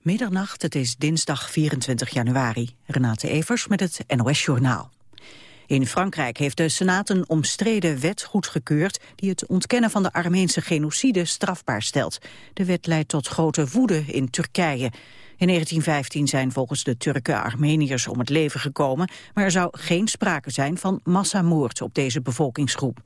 Middernacht, het is dinsdag 24 januari. Renate Evers met het NOS Journaal. In Frankrijk heeft de Senaat een omstreden wet goedgekeurd... die het ontkennen van de Armeense genocide strafbaar stelt. De wet leidt tot grote woede in Turkije. In 1915 zijn volgens de Turken Armeniërs om het leven gekomen... maar er zou geen sprake zijn van massamoord op deze bevolkingsgroep.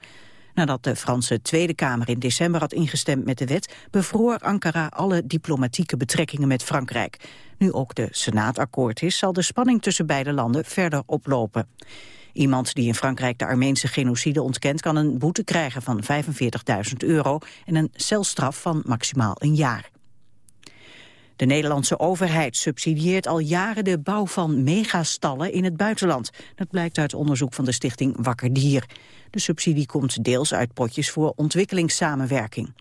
Nadat de Franse Tweede Kamer in december had ingestemd met de wet... bevroor Ankara alle diplomatieke betrekkingen met Frankrijk. Nu ook de Senaat akkoord is, zal de spanning tussen beide landen verder oplopen. Iemand die in Frankrijk de Armeense genocide ontkent... kan een boete krijgen van 45.000 euro en een celstraf van maximaal een jaar. De Nederlandse overheid subsidieert al jaren de bouw van megastallen in het buitenland. Dat blijkt uit onderzoek van de stichting Wakker Dier. De subsidie komt deels uit potjes voor ontwikkelingssamenwerking.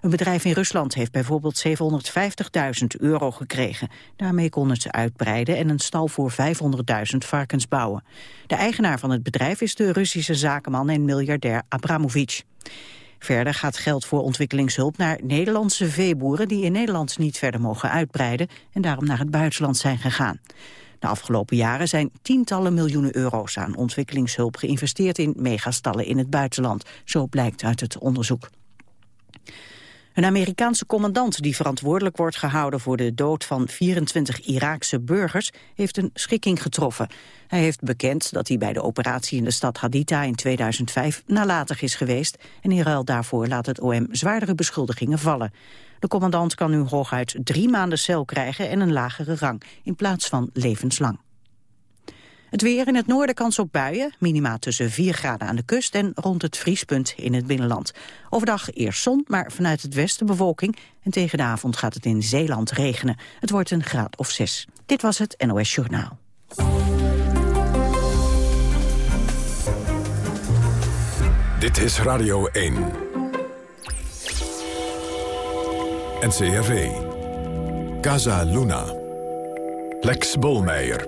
Een bedrijf in Rusland heeft bijvoorbeeld 750.000 euro gekregen. Daarmee kon het uitbreiden en een stal voor 500.000 varkens bouwen. De eigenaar van het bedrijf is de Russische zakenman en miljardair Abramovic. Verder gaat geld voor ontwikkelingshulp naar Nederlandse veeboeren... die in Nederland niet verder mogen uitbreiden... en daarom naar het buitenland zijn gegaan. De afgelopen jaren zijn tientallen miljoenen euro's aan ontwikkelingshulp geïnvesteerd in megastallen in het buitenland. Zo blijkt uit het onderzoek. Een Amerikaanse commandant die verantwoordelijk wordt gehouden voor de dood van 24 Iraakse burgers heeft een schikking getroffen. Hij heeft bekend dat hij bij de operatie in de stad Haditha in 2005 nalatig is geweest en in ruil daarvoor laat het OM zwaardere beschuldigingen vallen. De commandant kan nu hooguit drie maanden cel krijgen en een lagere rang in plaats van levenslang. Het weer in het noorden kans op buien, minima tussen 4 graden aan de kust en rond het vriespunt in het binnenland. Overdag eerst zon, maar vanuit het westen bewolking en tegen de avond gaat het in Zeeland regenen. Het wordt een graad of 6. Dit was het NOS Journaal. Dit is Radio 1. NCRV. Casa Luna. Lex Bolmeijer.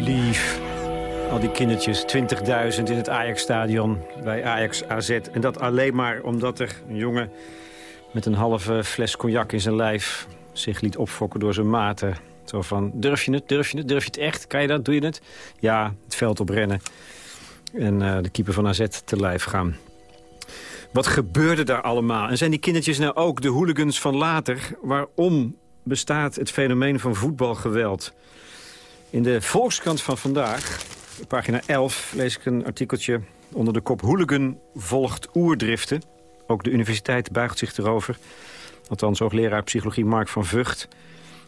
lief. Al die kindertjes, 20.000 in het Ajax-stadion bij Ajax AZ. En dat alleen maar omdat er een jongen met een halve fles cognac in zijn lijf... zich liet opfokken door zijn maten. Zo van, durf je het, durf je het, durf je het echt? Kan je dat, doe je het? Ja, het veld oprennen. En uh, de keeper van AZ te lijf gaan. Wat gebeurde daar allemaal? En zijn die kindertjes nou ook de hooligans van later? Waarom bestaat het fenomeen van voetbalgeweld? In de Volkskrant van vandaag, pagina 11, lees ik een artikeltje onder de kop Hooligan volgt oerdriften. Ook de universiteit buigt zich erover. Althans, hoogleraar psychologie Mark van Vught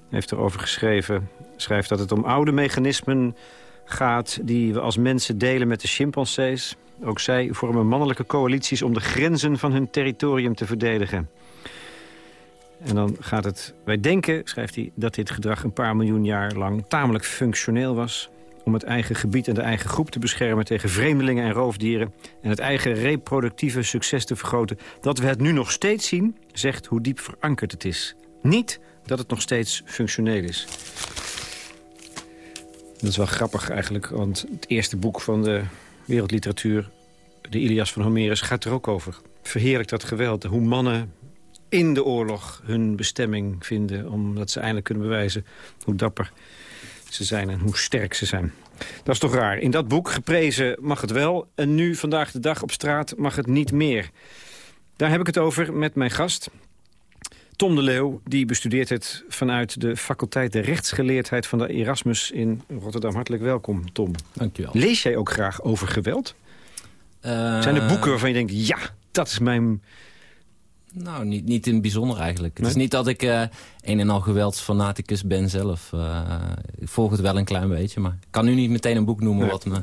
heeft erover geschreven. Schrijft dat het om oude mechanismen gaat die we als mensen delen met de chimpansees. Ook zij vormen mannelijke coalities om de grenzen van hun territorium te verdedigen. En dan gaat het... Wij denken, schrijft hij, dat dit gedrag een paar miljoen jaar lang tamelijk functioneel was om het eigen gebied en de eigen groep te beschermen... tegen vreemdelingen en roofdieren... en het eigen reproductieve succes te vergroten. Dat we het nu nog steeds zien, zegt hoe diep verankerd het is. Niet dat het nog steeds functioneel is. Dat is wel grappig eigenlijk, want het eerste boek van de wereldliteratuur... de Ilias van Homerus, gaat er ook over. Verheerlijk dat geweld, hoe mannen in de oorlog hun bestemming vinden... omdat ze eindelijk kunnen bewijzen hoe dapper ze zijn en hoe sterk ze zijn. Dat is toch raar. In dat boek, geprezen mag het wel... en nu, vandaag de dag op straat, mag het niet meer. Daar heb ik het over met mijn gast... Tom de Leeuw, die bestudeert het vanuit de faculteit de rechtsgeleerdheid van de Erasmus in Rotterdam. Hartelijk welkom, Tom. Dank je wel. Lees jij ook graag over geweld? Uh... Zijn er boeken waarvan je denkt, ja, dat is mijn nou, niet, niet in het bijzonder eigenlijk. Het is niet dat ik uh, een en al geweldsfanaticus ben zelf. Uh, ik volg het wel een klein beetje, maar ik kan nu niet meteen een boek noemen... wat me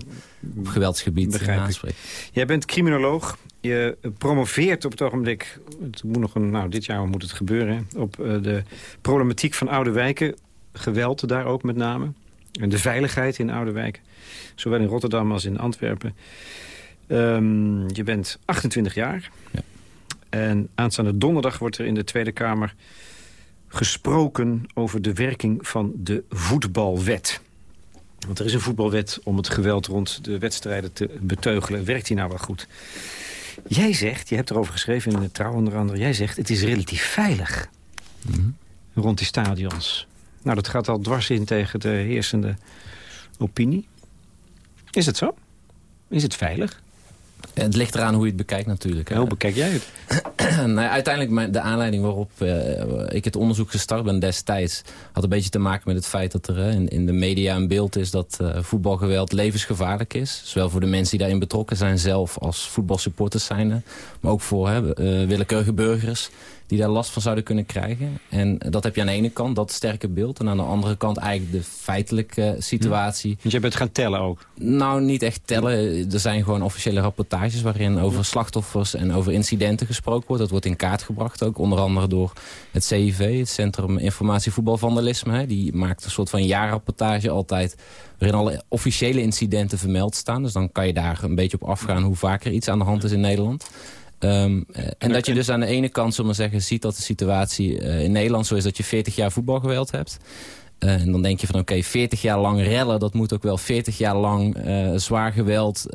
op geweldsgebied aanspreekt. Jij bent criminoloog. Je promoveert op het ogenblik, het moet nog een, nou, dit jaar moet het gebeuren... op uh, de problematiek van oude wijken. Geweld daar ook met name. En de veiligheid in oude wijken. Zowel in Rotterdam als in Antwerpen. Um, je bent 28 jaar. Ja. En aanstaande donderdag wordt er in de Tweede Kamer gesproken over de werking van de voetbalwet. Want er is een voetbalwet om het geweld rond de wedstrijden te beteugelen. Werkt die nou wel goed? Jij zegt, je hebt erover geschreven in de Trouw onder andere... jij zegt het is relatief veilig mhm. rond die stadions. Nou, dat gaat al dwars in tegen de heersende opinie. Is het zo? Is het veilig? Het ligt eraan hoe je het bekijkt natuurlijk. hoe bekijk jij het? nou, uiteindelijk de aanleiding waarop uh, ik het onderzoek gestart ben destijds... had een beetje te maken met het feit dat er in, in, de media een beeld is... dat uh, voetbalgeweld levensgevaarlijk is. Zowel voor de mensen die daarin betrokken zijn zelf als voetbalsupporters zijn. Maar ook voor uh, willekeurige burgers die daar last van zouden kunnen krijgen. En dat heb je aan de ene kant, dat sterke beeld. En aan de andere kant eigenlijk de feitelijke situatie. Want je bent gaan tellen ook? Nou, niet echt tellen. Er zijn gewoon officiële rapportages waarin over slachtoffers en over incidenten gesproken wordt. Dat wordt in kaart gebracht ook. Onder andere door het CIV, het Centrum Informatie Voetbal Vandalisme. Die maakt een soort van jaarrapportage altijd waarin alle officiële incidenten vermeld staan. Dus dan kan je daar een beetje op afgaan hoe vaker iets aan de hand is in Nederland. Um, en dat je dus aan de ene kant, zullen zeggen, ziet dat de situatie uh, in Nederland zo is dat je 40 jaar voetbalgeweld hebt. Uh, en dan denk je van oké, okay, 40 jaar lang rellen, dat moet ook wel 40 jaar lang uh, zwaar geweld,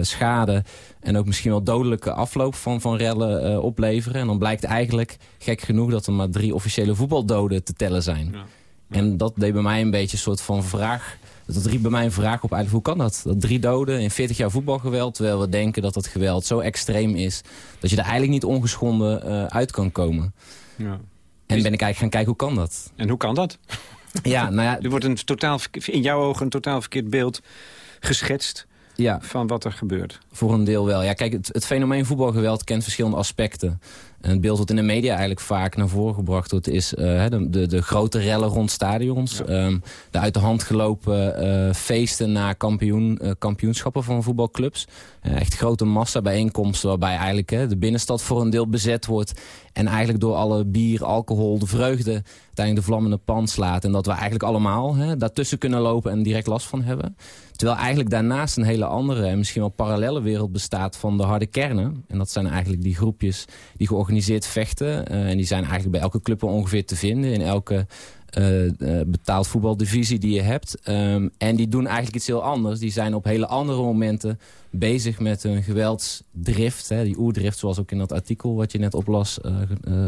schade en ook misschien wel dodelijke afloop van, van rellen opleveren. En dan blijkt eigenlijk, gek genoeg, dat er maar drie officiële voetbaldoden te tellen zijn. Ja. En dat deed bij mij een beetje een soort van vraag dat riep bij mij een vraag op eigenlijk, hoe kan dat? Dat drie doden in 40 jaar voetbalgeweld, terwijl we denken dat dat geweld zo extreem is, dat je er eigenlijk niet ongeschonden uh, uit kan komen. Ja. En ben ik eigenlijk gaan kijken, hoe kan dat? En hoe kan dat? Ja, nou ja... Er wordt een totaal, in jouw ogen een totaal verkeerd beeld geschetst ja. van wat er gebeurt. Voor een deel wel. Ja, kijk, het, het fenomeen voetbalgeweld kent verschillende aspecten. En het beeld dat in de media eigenlijk vaak naar voren gebracht wordt... is uh, de, de, de, grote rellen rond stadions. Um, de uit de hand gelopen uh, feesten na kampioen, uh, kampioenschappen van voetbalclubs. echt grote massa bijeenkomsten waarbij eigenlijk de binnenstad voor een deel bezet wordt. En eigenlijk door alle bier, alcohol, de vreugde... uiteindelijk de vlammende pan slaat. En dat we eigenlijk allemaal hè, daartussen kunnen lopen en direct last van hebben. Terwijl eigenlijk daarnaast een hele andere en misschien wel parallele wereld bestaat van de harde kernen. En dat zijn eigenlijk die groepjes die georganiseerd vechten. Uh, en die zijn eigenlijk bij elke club ongeveer te vinden. In elke betaald voetbaldivisie die je hebt. Um, en die doen eigenlijk iets heel anders. Die zijn op hele andere momenten bezig met hun geweldsdrift. Hè, die oerdrift, zoals ook in dat artikel wat je net oplas uh,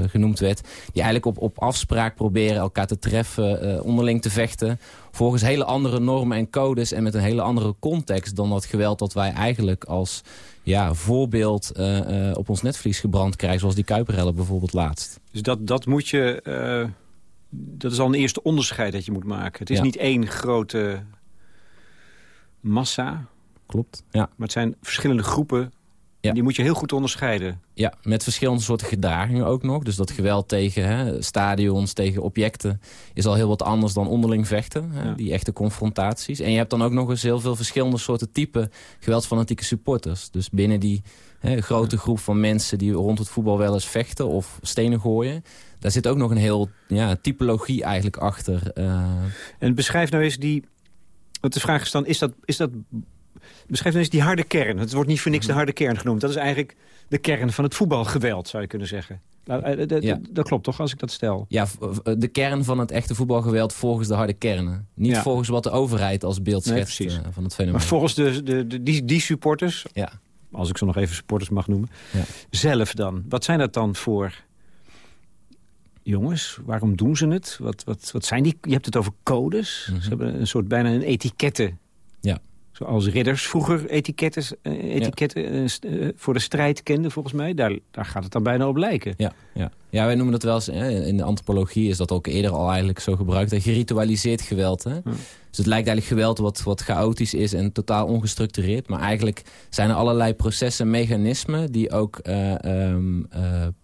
genoemd werd. Die eigenlijk op, op afspraak proberen elkaar te treffen, onderling te vechten. Volgens hele andere normen en codes en met een hele andere context... dan dat geweld dat wij eigenlijk als ja, voorbeeld op ons netvlies gebrand krijgen. Zoals die Kuiperellen bijvoorbeeld laatst. Dus dat, dat moet je dat is al een eerste onderscheid dat je moet maken. Het is niet één grote massa. Klopt, ja. Maar het zijn verschillende groepen. Ja. Die moet je heel goed onderscheiden. Ja, met verschillende soorten gedragingen ook nog. Dus dat geweld tegen hè, stadions, tegen objecten... is al heel wat anders dan onderling vechten. Hè, Die echte confrontaties. En je hebt dan ook nog eens heel veel verschillende soorten type geweldsfanatieke supporters. Dus binnen die hè, grote groep van mensen die rond het voetbal wel eens vechten... of stenen gooien daar zit ook nog een heel ja, typologie eigenlijk achter. Uh... En beschrijf nou eens die... Want de vraag is dan, is dat, is dat... Beschrijf nou eens die harde kern. Het wordt niet voor niks de harde kern genoemd. Dat is eigenlijk de kern van het voetbalgeweld, zou je kunnen zeggen. Nou, eh, ja. Dat klopt toch, als ik dat stel? Ja, de kern van het echte voetbalgeweld volgens de harde kernen. Niet volgens wat de overheid als beeld schetst nee, van het fenomeen. Maar volgens de, de, de, die, die supporters, ja. Als ik ze nog even supporters mag noemen, ja. zelf dan. Wat zijn dat dan voor jongens, waarom doen ze het? Wat, wat, wat zijn die? Je hebt het over codes. Ze mhm. hebben een soort bijna een etiketten. Ja. Zoals ridders vroeger etiketten, uh, etiketten eh, eh, voor de strijd kenden, volgens mij. Daar, daar gaat het dan bijna op lijken. Ja, ja. Ja wij noemen dat wel eens... in de antropologie is dat ook eerder al eigenlijk zo gebruikt. Geritualiseerd geweld. Hè? Dus het lijkt eigenlijk geweld wat, wat chaotisch is en totaal ongestructureerd. Maar eigenlijk zijn er allerlei processen, mechanismen... die ook ehm,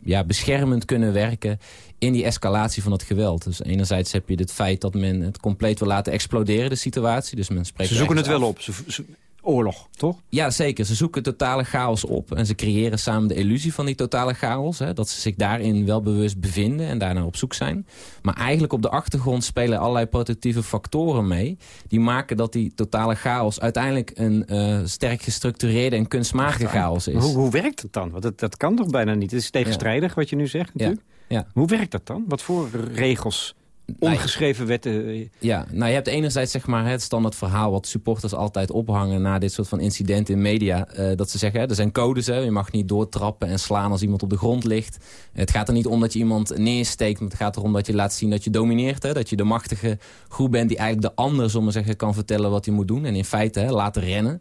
ja, beschermend kunnen werken in die escalatie van het geweld. Dus enerzijds heb je het feit dat men het compleet wil laten exploderen, de situatie. Dus men spreekt ze zoeken het wel op. Ze, oorlog, toch? Ja, zeker. Ze zoeken totale chaos op. En ze creëren samen de illusie van die totale chaos. Hè, dat ze zich daarin wel bewust bevinden en daarnaar op zoek zijn. Maar eigenlijk op de achtergrond spelen allerlei protectieve factoren mee. Die maken dat die totale chaos uiteindelijk een uh, sterk gestructureerde en kunstmatige chaos is. Hoe, hoe werkt het dan? Want dat, dat kan toch bijna niet? Het is tegenstrijdig wat je nu zegt natuurlijk. Ja. Ja. Hoe werkt dat dan? Wat voor regels ongeschreven wetten. Eh, ja, nou je hebt enerzijds zeg maar, het standaard verhaal... wat supporters altijd ophangen na dit soort van incidenten in media. Uh, dat ze zeggen, hè, er zijn codes, hè, je mag niet doortrappen en slaan als iemand op de grond ligt. Het gaat er niet om dat je iemand neersteekt... maar het gaat erom dat je laat zien dat je domineert. Hè, dat je de machtige groep bent die eigenlijk de ander zomaar zeggen, kan vertellen wat hij moet doen. En in feite hè, laten rennen.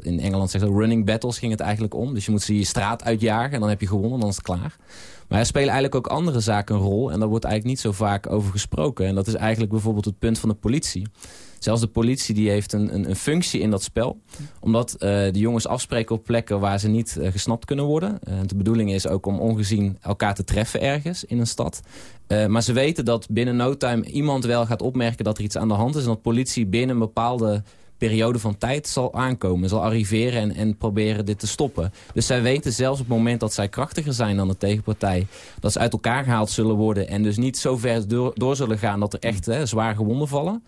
In Engeland zeggen ze running battles ging het eigenlijk om. Dus je moet ze je straat uitjagen en dan heb je gewonnen, dan is het klaar. Maar er spelen eigenlijk ook andere zaken een rol. En daar wordt eigenlijk niet zo vaak over gesproken. En dat is eigenlijk bijvoorbeeld het punt van de politie. Zelfs de politie die heeft een, een, een functie in dat spel. Omdat uh, de jongens afspreken op plekken waar ze niet uh, gesnapt kunnen worden. Uh, de bedoeling is ook om ongezien elkaar te treffen ergens in een stad. maar ze weten dat binnen no time iemand wel gaat opmerken dat er iets aan de hand is. En dat politie binnen een bepaalde periode van tijd zal aankomen. Zal arriveren en, en proberen dit te stoppen. Dus zij weten zelfs op het moment dat zij krachtiger zijn dan de tegenpartij... dat ze uit elkaar gehaald zullen worden. En dus niet zo ver door, door zullen gaan dat er echt hè, zwaar gewonden vallen.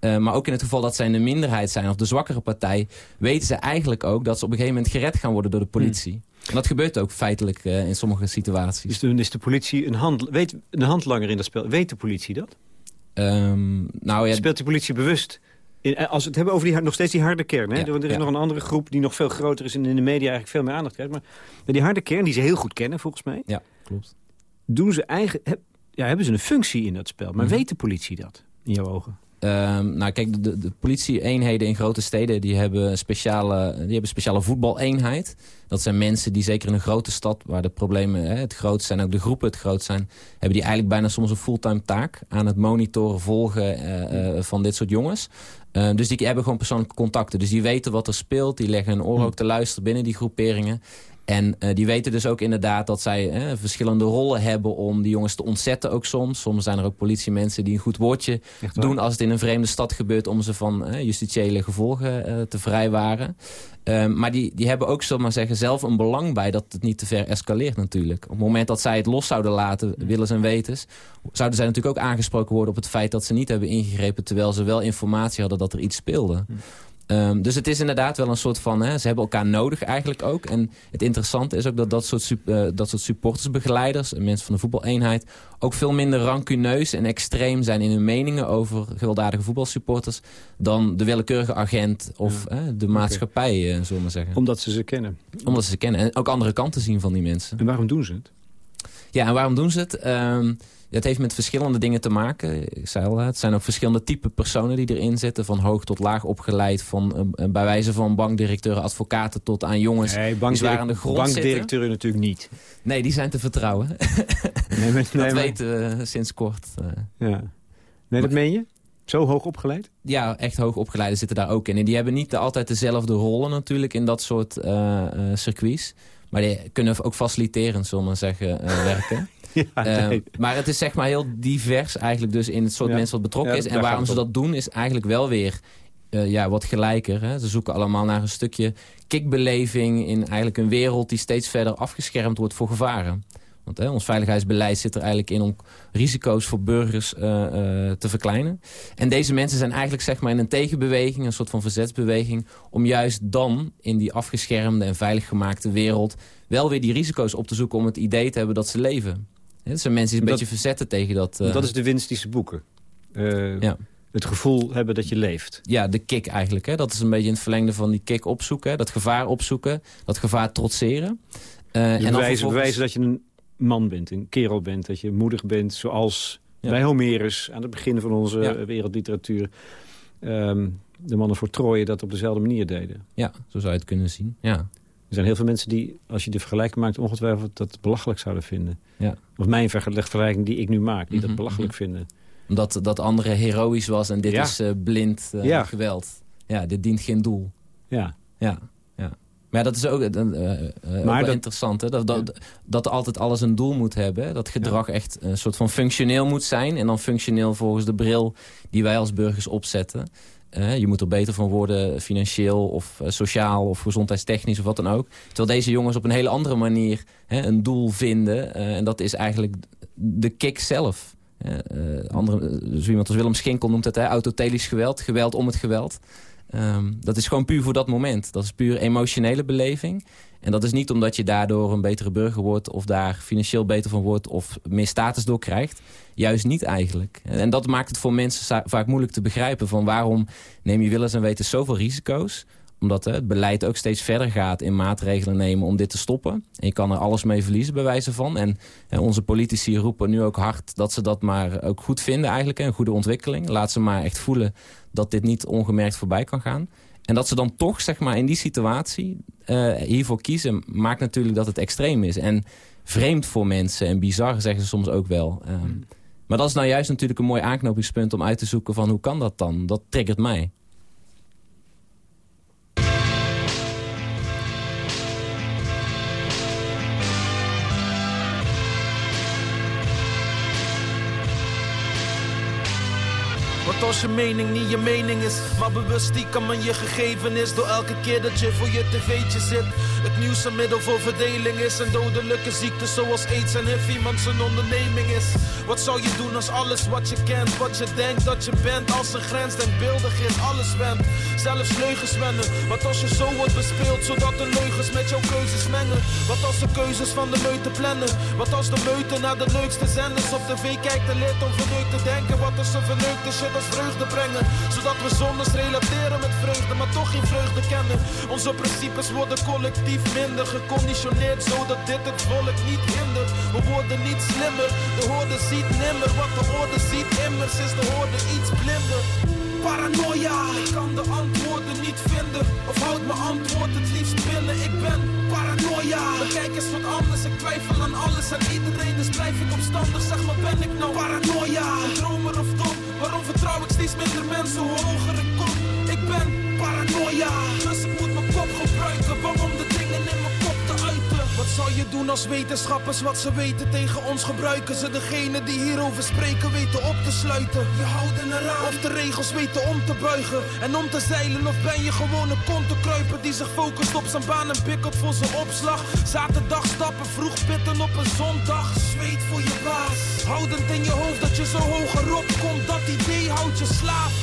Uh, maar ook in het geval dat zij in de minderheid zijn of de zwakkere partij... weten ze eigenlijk ook dat ze op een gegeven moment gered gaan worden door de politie. Hmm. En dat gebeurt ook feitelijk uh, in sommige situaties. Dus dan is de politie een, hand, weet, een handlanger in dat spel. Weet de politie dat? Um, nou ja, Speelt de politie bewust in, eh, als we het hebben over die, nog steeds die harde kern. Hè? er is nog een andere groep die nog veel groter is... en in de media eigenlijk veel meer aandacht krijgt. Maar die harde kern, die ze heel goed kennen volgens mij... Ja, klopt. Doen ze eigen, ja, hebben ze een functie in dat spel. Maar mhm. weet de politie dat, in jouw ogen? Um, nou kijk, de, de politie-eenheden in grote steden die hebben, speciale, die hebben speciale voetbaleenheid. Dat zijn mensen die zeker in een grote stad, waar de problemen hè, het groot zijn, ook de groepen het groot zijn, hebben die eigenlijk bijna soms een fulltime taak aan het monitoren, volgen uh, uh, van dit soort jongens. Uh, dus die hebben gewoon persoonlijke contacten. Dus die weten wat er speelt. Die leggen hun oor hm. ook te luisteren binnen die groeperingen. En uh, die weten dus ook inderdaad dat zij eh, verschillende rollen hebben om die jongens te ontzetten ook soms. Soms zijn er ook politiemensen die een goed woordje doen als het in een vreemde stad gebeurt om ze van uh, justitiële gevolgen te vrijwaren. Ehm, maar die, die hebben ook, zullen maar zeggen, zelf een belang bij dat het niet te ver escaleert natuurlijk. Op het moment dat zij het los zouden laten, willens en wetens... zouden zij natuurlijk ook aangesproken worden op het feit dat ze niet hebben ingegrepen... terwijl ze wel informatie hadden dat er iets speelde. Hm. Um, dus het is inderdaad wel een soort van... Hè, ze hebben elkaar nodig eigenlijk ook. En het interessante is ook dat dat soort, uh, dat soort supportersbegeleiders... mensen van de voetbaleenheid... ook veel minder rancuneus en extreem zijn in hun meningen... over gewelddadige voetbalsupporters... dan de willekeurige agent of ja. de maatschappij, okay. uh, zullen we zeggen. Omdat ze ze kennen. Omdat ze ze kennen. En ook andere kanten zien van die mensen. En waarom doen ze het? Ja, en waarom doen ze het? Um, het heeft met verschillende dingen te maken. Ik zei al, het zijn ook verschillende type personen die erin zitten. Van hoog tot laag opgeleid. Van, uh, bij wijze van bankdirecteuren, advocaten tot aan jongens nee, die aan de grond bankdirecteuren natuurlijk niet. Nee, die zijn te vertrouwen. Nee, maar, nee, dat weten we sinds kort. Ja. Nee, dat meen je? Zo hoog opgeleid? Ja, echt hoog opgeleide zitten daar ook in. En die hebben niet altijd dezelfde rollen natuurlijk in dat soort uh, circuits. Maar die kunnen ook faciliterend, zullen we maar zeggen, werken. Ehm, maar het is zeg maar heel divers eigenlijk dus in het soort mensen wat betrokken is. En waarom ze dat doen is eigenlijk wel weer uh, ja, wat gelijker. Hè? Ze zoeken allemaal naar een stukje kickbeleving in eigenlijk een wereld die steeds verder afgeschermd wordt voor gevaren. Want hè, ons veiligheidsbeleid zit er eigenlijk in om risico's voor burgers uh, uh, te verkleinen. En deze mensen zijn eigenlijk zeg maar in een tegenbeweging, een soort van verzetsbeweging... om juist dan in die afgeschermde en veilig gemaakte wereld... wel weer die risico's op te zoeken om het idee te hebben dat ze leven. Zijn mensen die een beetje verzetten tegen dat... Uh... Dat is de winst die ze boeken. Uh, ja. Het gevoel hebben dat je leeft. Ja, de kick eigenlijk. Hè? Dat is een beetje in het verlengde van die kick opzoeken. Dat gevaar opzoeken. Dat gevaar trotseren. Uh, en bewijzen, bewijzen dat je een man bent, een kerel bent. Dat je moedig bent, zoals ja. bij Homerus... aan het begin van onze ja. wereldliteratuur... Um, de mannen voor Troje dat op dezelfde manier deden. Ja, zo zou je het kunnen zien. Ja. Er zijn heel veel mensen die, als je de vergelijking maakt... ongetwijfeld dat belachelijk zouden vinden. Ja. Of mijn vergelijking die ik nu maak, die dat mhm, belachelijk mhm. vinden. Omdat dat andere heroïsch was en dit is uh, blind uh, ja. geweld. Ja, dit dient geen doel. Ja. Ja, ja. Maar dat is ook, uh, maar ook dat, interessant. Hè? Dat, dat, dat altijd alles een doel moet hebben. Dat gedrag echt een soort van functioneel moet zijn. En dan functioneel volgens de bril die wij als burgers opzetten. Je moet er beter van worden, financieel of sociaal of gezondheidstechnisch of wat dan ook. Terwijl deze jongens op een hele andere manier een doel vinden. en dat is eigenlijk de kick zelf. Uh, andere, zo iemand als Willem Schinkel noemt het autotelisch geweld. Geweld om het geweld. Ehm, dat is gewoon puur voor dat moment. Dat is puur emotionele beleving. En dat is niet omdat je daardoor een betere burger wordt... of daar financieel beter van wordt of meer status door krijgt. Juist niet eigenlijk. En dat maakt het voor mensen vaak moeilijk te begrijpen... van waarom neem je willens en weten zoveel risico's omdat het beleid ook steeds verder gaat in maatregelen nemen om dit te stoppen. En je kan er alles mee verliezen bij wijze van. En, onze politici roepen nu ook hard dat ze dat maar ook goed vinden eigenlijk. Een goede ontwikkeling. Laat ze maar echt voelen dat dit niet ongemerkt voorbij kan gaan. En dat ze dan toch zeg maar, in die situatie uh, hiervoor kiezen... maakt natuurlijk dat het extreem is. En vreemd voor mensen en bizar zeggen ze soms ook wel. Um, maar dat is nou juist natuurlijk een mooi aanknopingspunt om uit te zoeken van hoe kan dat dan? Dat triggert mij. Als je mening niet je mening is, maar bewust die kan man je gegeven is. Door elke keer dat je voor je tv'tje zit. Het nieuws een middel voor verdeling is. Een dodelijke ziekte zoals aids en HIV iemand zijn onderneming is. Wat zou je doen als alles wat je kent, wat je denkt dat je bent, als een grens denkbeeldig is, alles wendt. Zelfs leugens wennen. Wat als je zo wordt bespeeld, zodat de leugens met jouw keuzes mengen. Wat als de keuzes van de meute plannen. Wat als de meute naar de leukste zenders op tv kijkt en leert om verneukt te denken. Wat als ze verneukte shit als vreugde brengen. Zodat we zondes relateren met vreugde, maar toch geen vreugde kennen. Onze principes worden collectief minder geconditioneerd, zodat dit het volk niet hindert. We worden niet slimmer, de hoorde ziet nimmer. Wat de orde ziet immers, is de hoorde iets blinder. Paranoia, ik kan de antwoorden niet vinden. Of houd mijn antwoord het liefst binnen. Ik ben paranoia. Kijk eens wat anders, ik twijfel aan alles en iedereen. Dus blijf ik zeg maar ben ik nou paranoia. Dromer of dom, waarom vertrouw ik steeds minder mensen hoe hoger ik kom? Ik ben paranoia, dus je doen als wetenschappers wat ze weten tegen ons gebruiken? Ze degene die hierover spreken weten op te sluiten. Je houden eraan. Of de regels weten om te buigen en om te zeilen. Of ben je gewoon een kont te kruipen die zich focust op zijn baan en bikkelt voor zijn opslag? Zaterdag stappen, vroeg pitten op een zondag. Zweet voor je baas. Houdend in je hoofd dat je zo hoger op komt. Dat idee houdt je slaaf.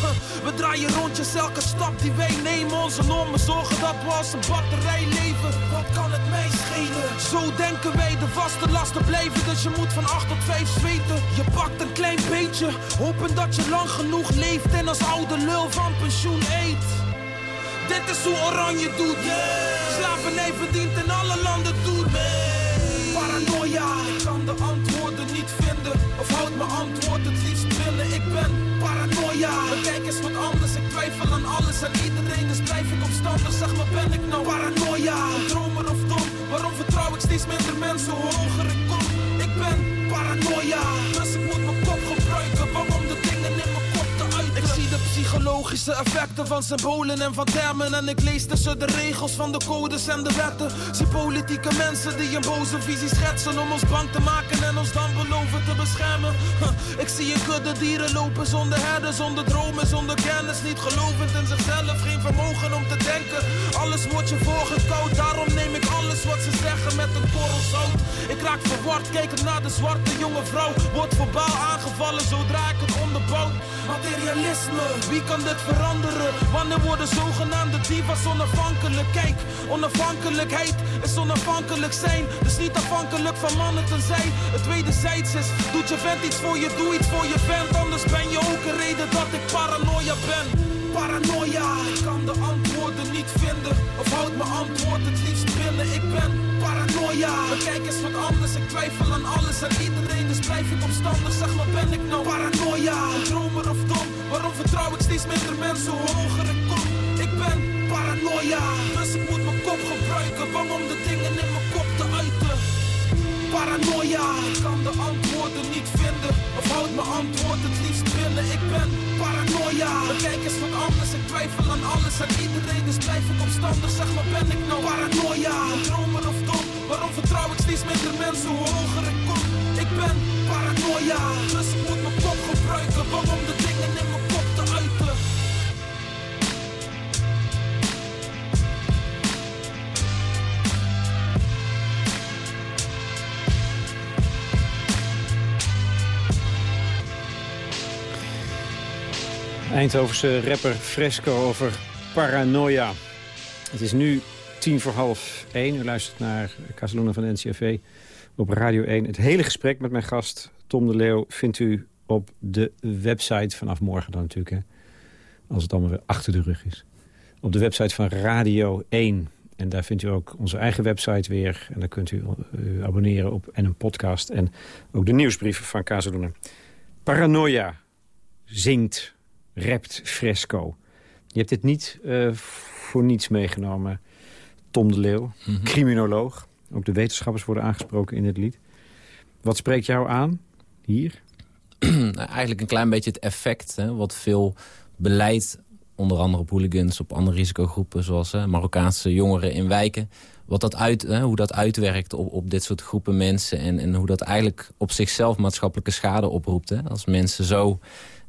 We draaien rondjes elke stap die wij nemen. Onze normen zorgen dat we als een batterij leven. Wat mij schelen? Zo denken wij de vaste lasten blijven. Dus je moet van 8 tot 5 zweten. Je pakt een klein beetje. Hopen dat je lang genoeg leeft. En als oude lul van pensioen eet. Dit is hoe Oranje doet. Slavernij verdient in alle landen doet. Paranoia. Ik kan de antwoorden niet vinden. Of houd mijn antwoord het liefst binnen. Ik ben paranoia. Kijk eens wat anders. Ik twijfel aan alles en iedereen. Dus blijf ik opstandig. Zeg maar ben ik nou paranoia. Dromer of dom. Waarom vertrouw ik steeds minder mensen hoger ik kom? Ik ben paranoia. Dus ik moet psychologische effecten van symbolen en van termen. En ik lees tussen de regels van de codes en de wetten. Zie politieke mensen die een boze visie schetsen. Om ons bang te maken en ons dan beloven te beschermen. Ik zie een kudde dieren lopen zonder herden, zonder dromen, zonder kennis. Niet gelovend in zichzelf, geen vermogen om te denken. Alles wordt je voorgekoud, daarom neem ik alles wat ze zeggen met een korrel zout. Ik raak verward, kijkend naar de zwarte jonge vrouw. Wordt verbaal aangevallen zodra ik het onderbouw. Materialisme, wie kan dit veranderen? Wanneer worden zogenaamde divas onafhankelijk? Kijk, onafhankelijkheid is onafhankelijk zijn. Dus niet afhankelijk van mannen tenzij het wederzijds is. Doet je vent iets voor je, doe iets voor je vent. Anders ben je ook een reden dat ik paranoia ben. Paranoia, ik kan de antwoorden niet vinden. Of houd mijn antwoord het liefst binnen. Ik ben paranoia. Maar kijk eens wat anders, ik twijfel aan alles en iedereen. Dus blijf ik opstandig, zeg maar ben ik nou paranoia. Een dromer of dom, waarom vertrouw ik steeds minder mensen hoe hoger ik kom? Ik ben paranoia. Dus ik moet mijn kop gebruiken, waarom de dingen in mijn kop te uiten. Paranoia, ik kan de antwoorden niet vinden. Of houd mijn antwoord het liefst binnen. Ik ben paranoia. Kijk eens wat anders, ik twijfel aan alles en iedereen. Dus blijf ik opstandig, zeg maar ben ik nou paranoia. Een dromer of dom, waarom vertrouw ik steeds minder mensen hoe hoger ik kom? Ik ben paranoia. Dus ik moet mijn kop gebruiken, waarom de Eindhovense rapper Fresco over paranoia. Het is nu tien voor half één. U luistert naar Casaluna van de op Radio 1. Het hele gesprek met mijn gast Tom de Leeuw vindt u op de website... vanaf morgen dan natuurlijk, hè, als het allemaal weer achter de rug is. Op de website van Radio 1. En daar vindt u ook onze eigen website weer. En daar kunt u u abonneren op en een podcast. En ook de nieuwsbrieven van Casaluna. Paranoia zingt, rapt Fresco. Je hebt dit niet uh, voor niets meegenomen. Tom de Leeuw, Mhm. criminoloog. Ook de wetenschappers worden aangesproken in het lied. Wat spreekt jou aan hier? Nou, eigenlijk een klein beetje het effect. Hè, wat veel beleid, onder andere op hooligans, op andere risicogroepen... zoals hè, Marokkaanse jongeren in wijken... Wat dat uit, hè, hoe dat uitwerkt op, op dit soort groepen mensen... En, en hoe dat eigenlijk op zichzelf maatschappelijke schade oproept. Hè. Als mensen zo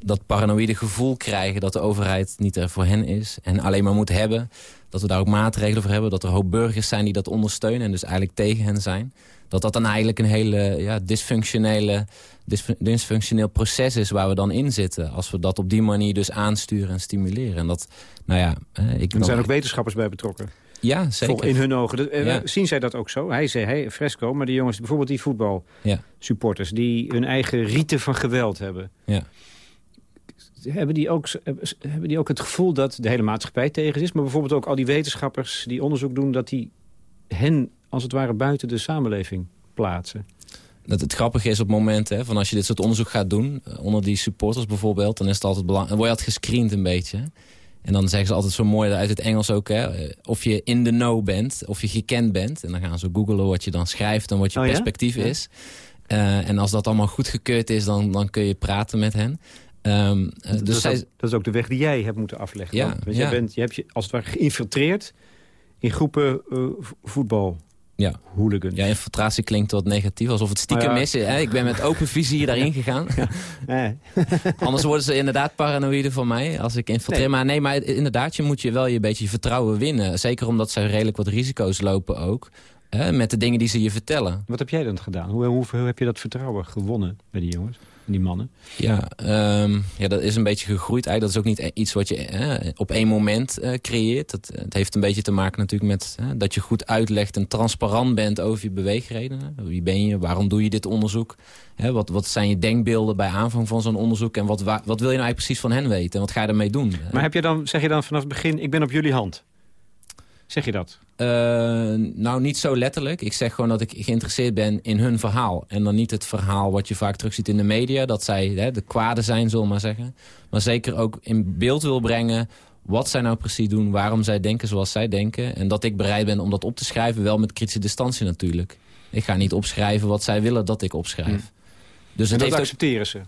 dat paranoïde gevoel krijgen... dat de overheid niet er voor hen is en alleen maar moet hebben... dat we daar ook maatregelen voor hebben... dat er hoop burgers zijn die dat ondersteunen... en dus eigenlijk tegen hen zijn... dat dat dan eigenlijk een hele ja, dysfunctionele, dysfun dysfunctioneel proces is... waar we dan in zitten... als we dat op die manier dus aansturen en stimuleren. En dat, nou ja... Ik Er zijn ook wetenschappers bij betrokken. Ja, zeker. In hun ogen. Dat, eh, Ja. Zien zij dat ook zo? Hij zei, hey, Fresco, maar die jongens, bijvoorbeeld die voetbalsupporters... Ja. die hun eigen rieten van geweld hebben... Ja. Hebben die, ook, hebben die ook het gevoel dat de hele maatschappij tegen is... maar bijvoorbeeld ook al die wetenschappers die onderzoek doen... dat die hen als het ware buiten de samenleving plaatsen? Dat het grappige is op momenten van als je dit soort onderzoek gaat doen... eh, onder die supporters bijvoorbeeld, dan is het altijd belangrijk... dan word je altijd gescreend een beetje. En dan zeggen ze altijd zo mooi uit het Engels ook... Hè, eh, of je in the know bent, of je gekend bent. En dan gaan ze googlen wat je dan schrijft en wat je Oh perspectief Ja. is. Eh, en als dat allemaal goedgekeurd is, dan, dan kun je praten met hen. Ehm, eh, dat, dus is zij, ook, dat is ook de weg die jij hebt moeten afleggen. Ja, want ja. jij bent, je hebt je als het ware geïnfiltreerd... in groepen vo- voetbal ja, hooligans. ja, infiltratie klinkt wat negatief, alsof het stiekem Oh ja. is. Hè? Ik ben met open vizier daarin gegaan. Anders worden ze inderdaad paranoïde van mij als ik infiltreer. Nee. Maar nee, maar inderdaad, je moet je wel je beetje vertrouwen winnen. Zeker omdat zij redelijk wat risico's lopen ook. Hè, met de dingen die ze je vertellen. wat heb jij dan gedaan? Hoe, hoe, hoe heb je dat vertrouwen gewonnen bij die jongens? Die mannen? Ja, ehm, ja, dat is een beetje gegroeid. Eigenlijk, dat is ook niet e- iets wat je eh, op één moment eh, creëert. Dat, het heeft een beetje te maken natuurlijk met eh, dat je goed uitlegt en transparant bent over je beweegredenen. Wie ben je? Waarom doe je dit onderzoek? Wat, wat zijn je denkbeelden bij aanvang van zo'n onderzoek? En wat, wa- wat wil je nou eigenlijk precies van hen weten? En wat ga je ermee doen? Maar heb je dan, zeg je dan vanaf het begin, ik ben op jullie hand? Zeg je dat? Eh, nou, niet zo letterlijk. Ik zeg gewoon dat ik geïnteresseerd ben in hun verhaal. En dan niet het verhaal wat je vaak terugziet in de media. Dat zij hè, de kwade zijn, zullen we maar zeggen. Maar zeker ook in beeld wil brengen wat zij nou precies doen. Waarom zij denken zoals zij denken. En dat ik bereid ben om dat op te schrijven. Wel met kritische distantie natuurlijk. Ik ga niet opschrijven wat zij willen dat ik opschrijf. Dus En het dat ook accepteren ze?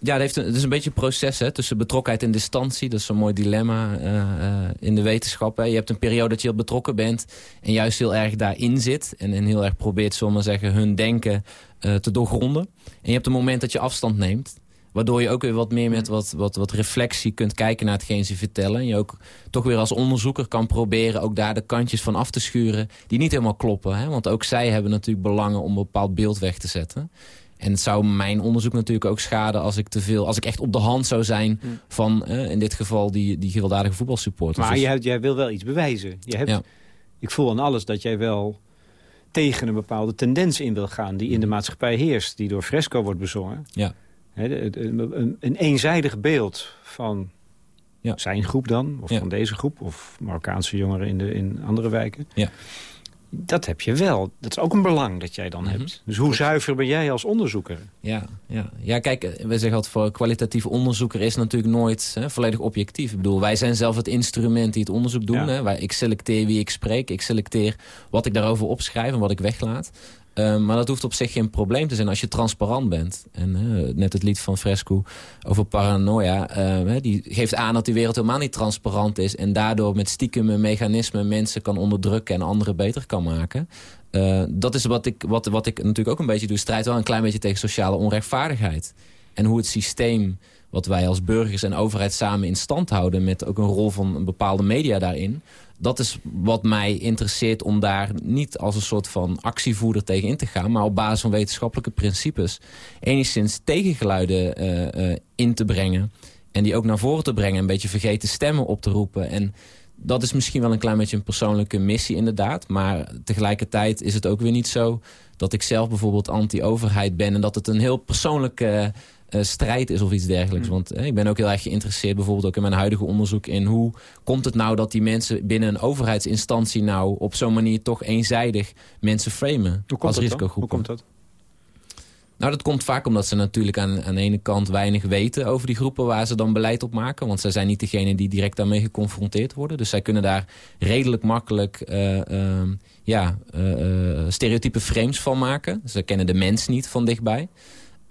Ja, het, heeft is een beetje een proces hè, tussen betrokkenheid en distantie. Dat is een mooi dilemma eh, eh, in de wetenschap. Hè. Je hebt een periode dat je heel betrokken bent en juist heel erg daarin zit. En, en heel erg probeert, zullen we maar zeggen, hun denken eh, te doorgronden. En je hebt een moment dat je afstand neemt. Waardoor je ook weer wat meer met wat, wat, wat reflectie kunt kijken naar hetgeen ze vertellen. En je ook toch weer als onderzoeker kan proberen ook daar de kantjes van af te schuren. Die niet helemaal kloppen. Hè? Want ook zij hebben natuurlijk belangen om een bepaald beeld weg te zetten. En het zou mijn onderzoek natuurlijk ook schaden als ik te veel, als ik echt op de hand zou zijn van eh, in dit geval die, die gewelddadige voetbalsupporters. Maar Dus- jij, jij wil wel iets bewijzen. Je hebt, Ja. Ik voel aan alles dat jij wel tegen een bepaalde tendens in wil gaan... die in de maatschappij heerst, die door Fresco wordt bezongen. Ja. Een, een eenzijdig beeld van Ja. zijn groep dan, of Ja. van deze groep... of Marokkaanse jongeren in, de, in andere wijken. Ja. Dat heb je wel. Dat is ook een belang dat jij dan Mhm. hebt. Dus hoe zuiver ben jij als onderzoeker? Ja, ja. ja, kijk, eh, we zeggen altijd voor kwalitatief onderzoeker is natuurlijk nooit hè, volledig objectief. Ik bedoel, wij zijn zelf het instrument die het onderzoek doen. Ja. Hè. Wij, ik selecteer wie ik spreek, ik selecteer wat ik daarover opschrijf en wat ik weglaat. Um, maar dat hoeft op zich geen probleem te zijn als je transparant bent. En uh, net het lied van Fresco over paranoia... Uh, die geeft aan dat die wereld helemaal niet transparant is... en daardoor met stiekem een mechanisme mensen kan onderdrukken... en anderen beter kan maken. Dat is wat ik, wat, wat ik natuurlijk ook een beetje doe. Strijd wel een klein beetje tegen sociale onrechtvaardigheid. En hoe het systeem wat wij als burgers en overheid samen in stand houden... met ook een rol van een bepaalde media daarin... dat is wat mij interesseert om daar niet als een soort van actievoerder tegen in te gaan... maar op basis van wetenschappelijke principes... enigszins tegengeluiden uh, uh, in te brengen... En die ook naar voren te brengen. Een beetje vergeten stemmen op te roepen. En dat is misschien wel een klein beetje een persoonlijke missie inderdaad. Maar tegelijkertijd is het ook weer niet zo dat ik zelf bijvoorbeeld anti-overheid ben... en dat het een heel persoonlijke uh, strijd is of iets dergelijks. Mm. Want ik ben ook heel erg geïnteresseerd bijvoorbeeld ook in mijn huidige onderzoek... in hoe komt het nou dat die mensen binnen een overheidsinstantie... nou op zo'n manier toch eenzijdig mensen framen als risicogroepen. Hoe komt dat? Nou, dat komt vaak omdat ze natuurlijk aan, aan de ene kant weinig weten over die groepen waar ze dan beleid op maken. Want zij zijn niet degene die direct daarmee geconfronteerd worden. Dus zij kunnen daar redelijk makkelijk uh, ja, uh, stereotype frames van maken. Ze kennen de mens niet van dichtbij.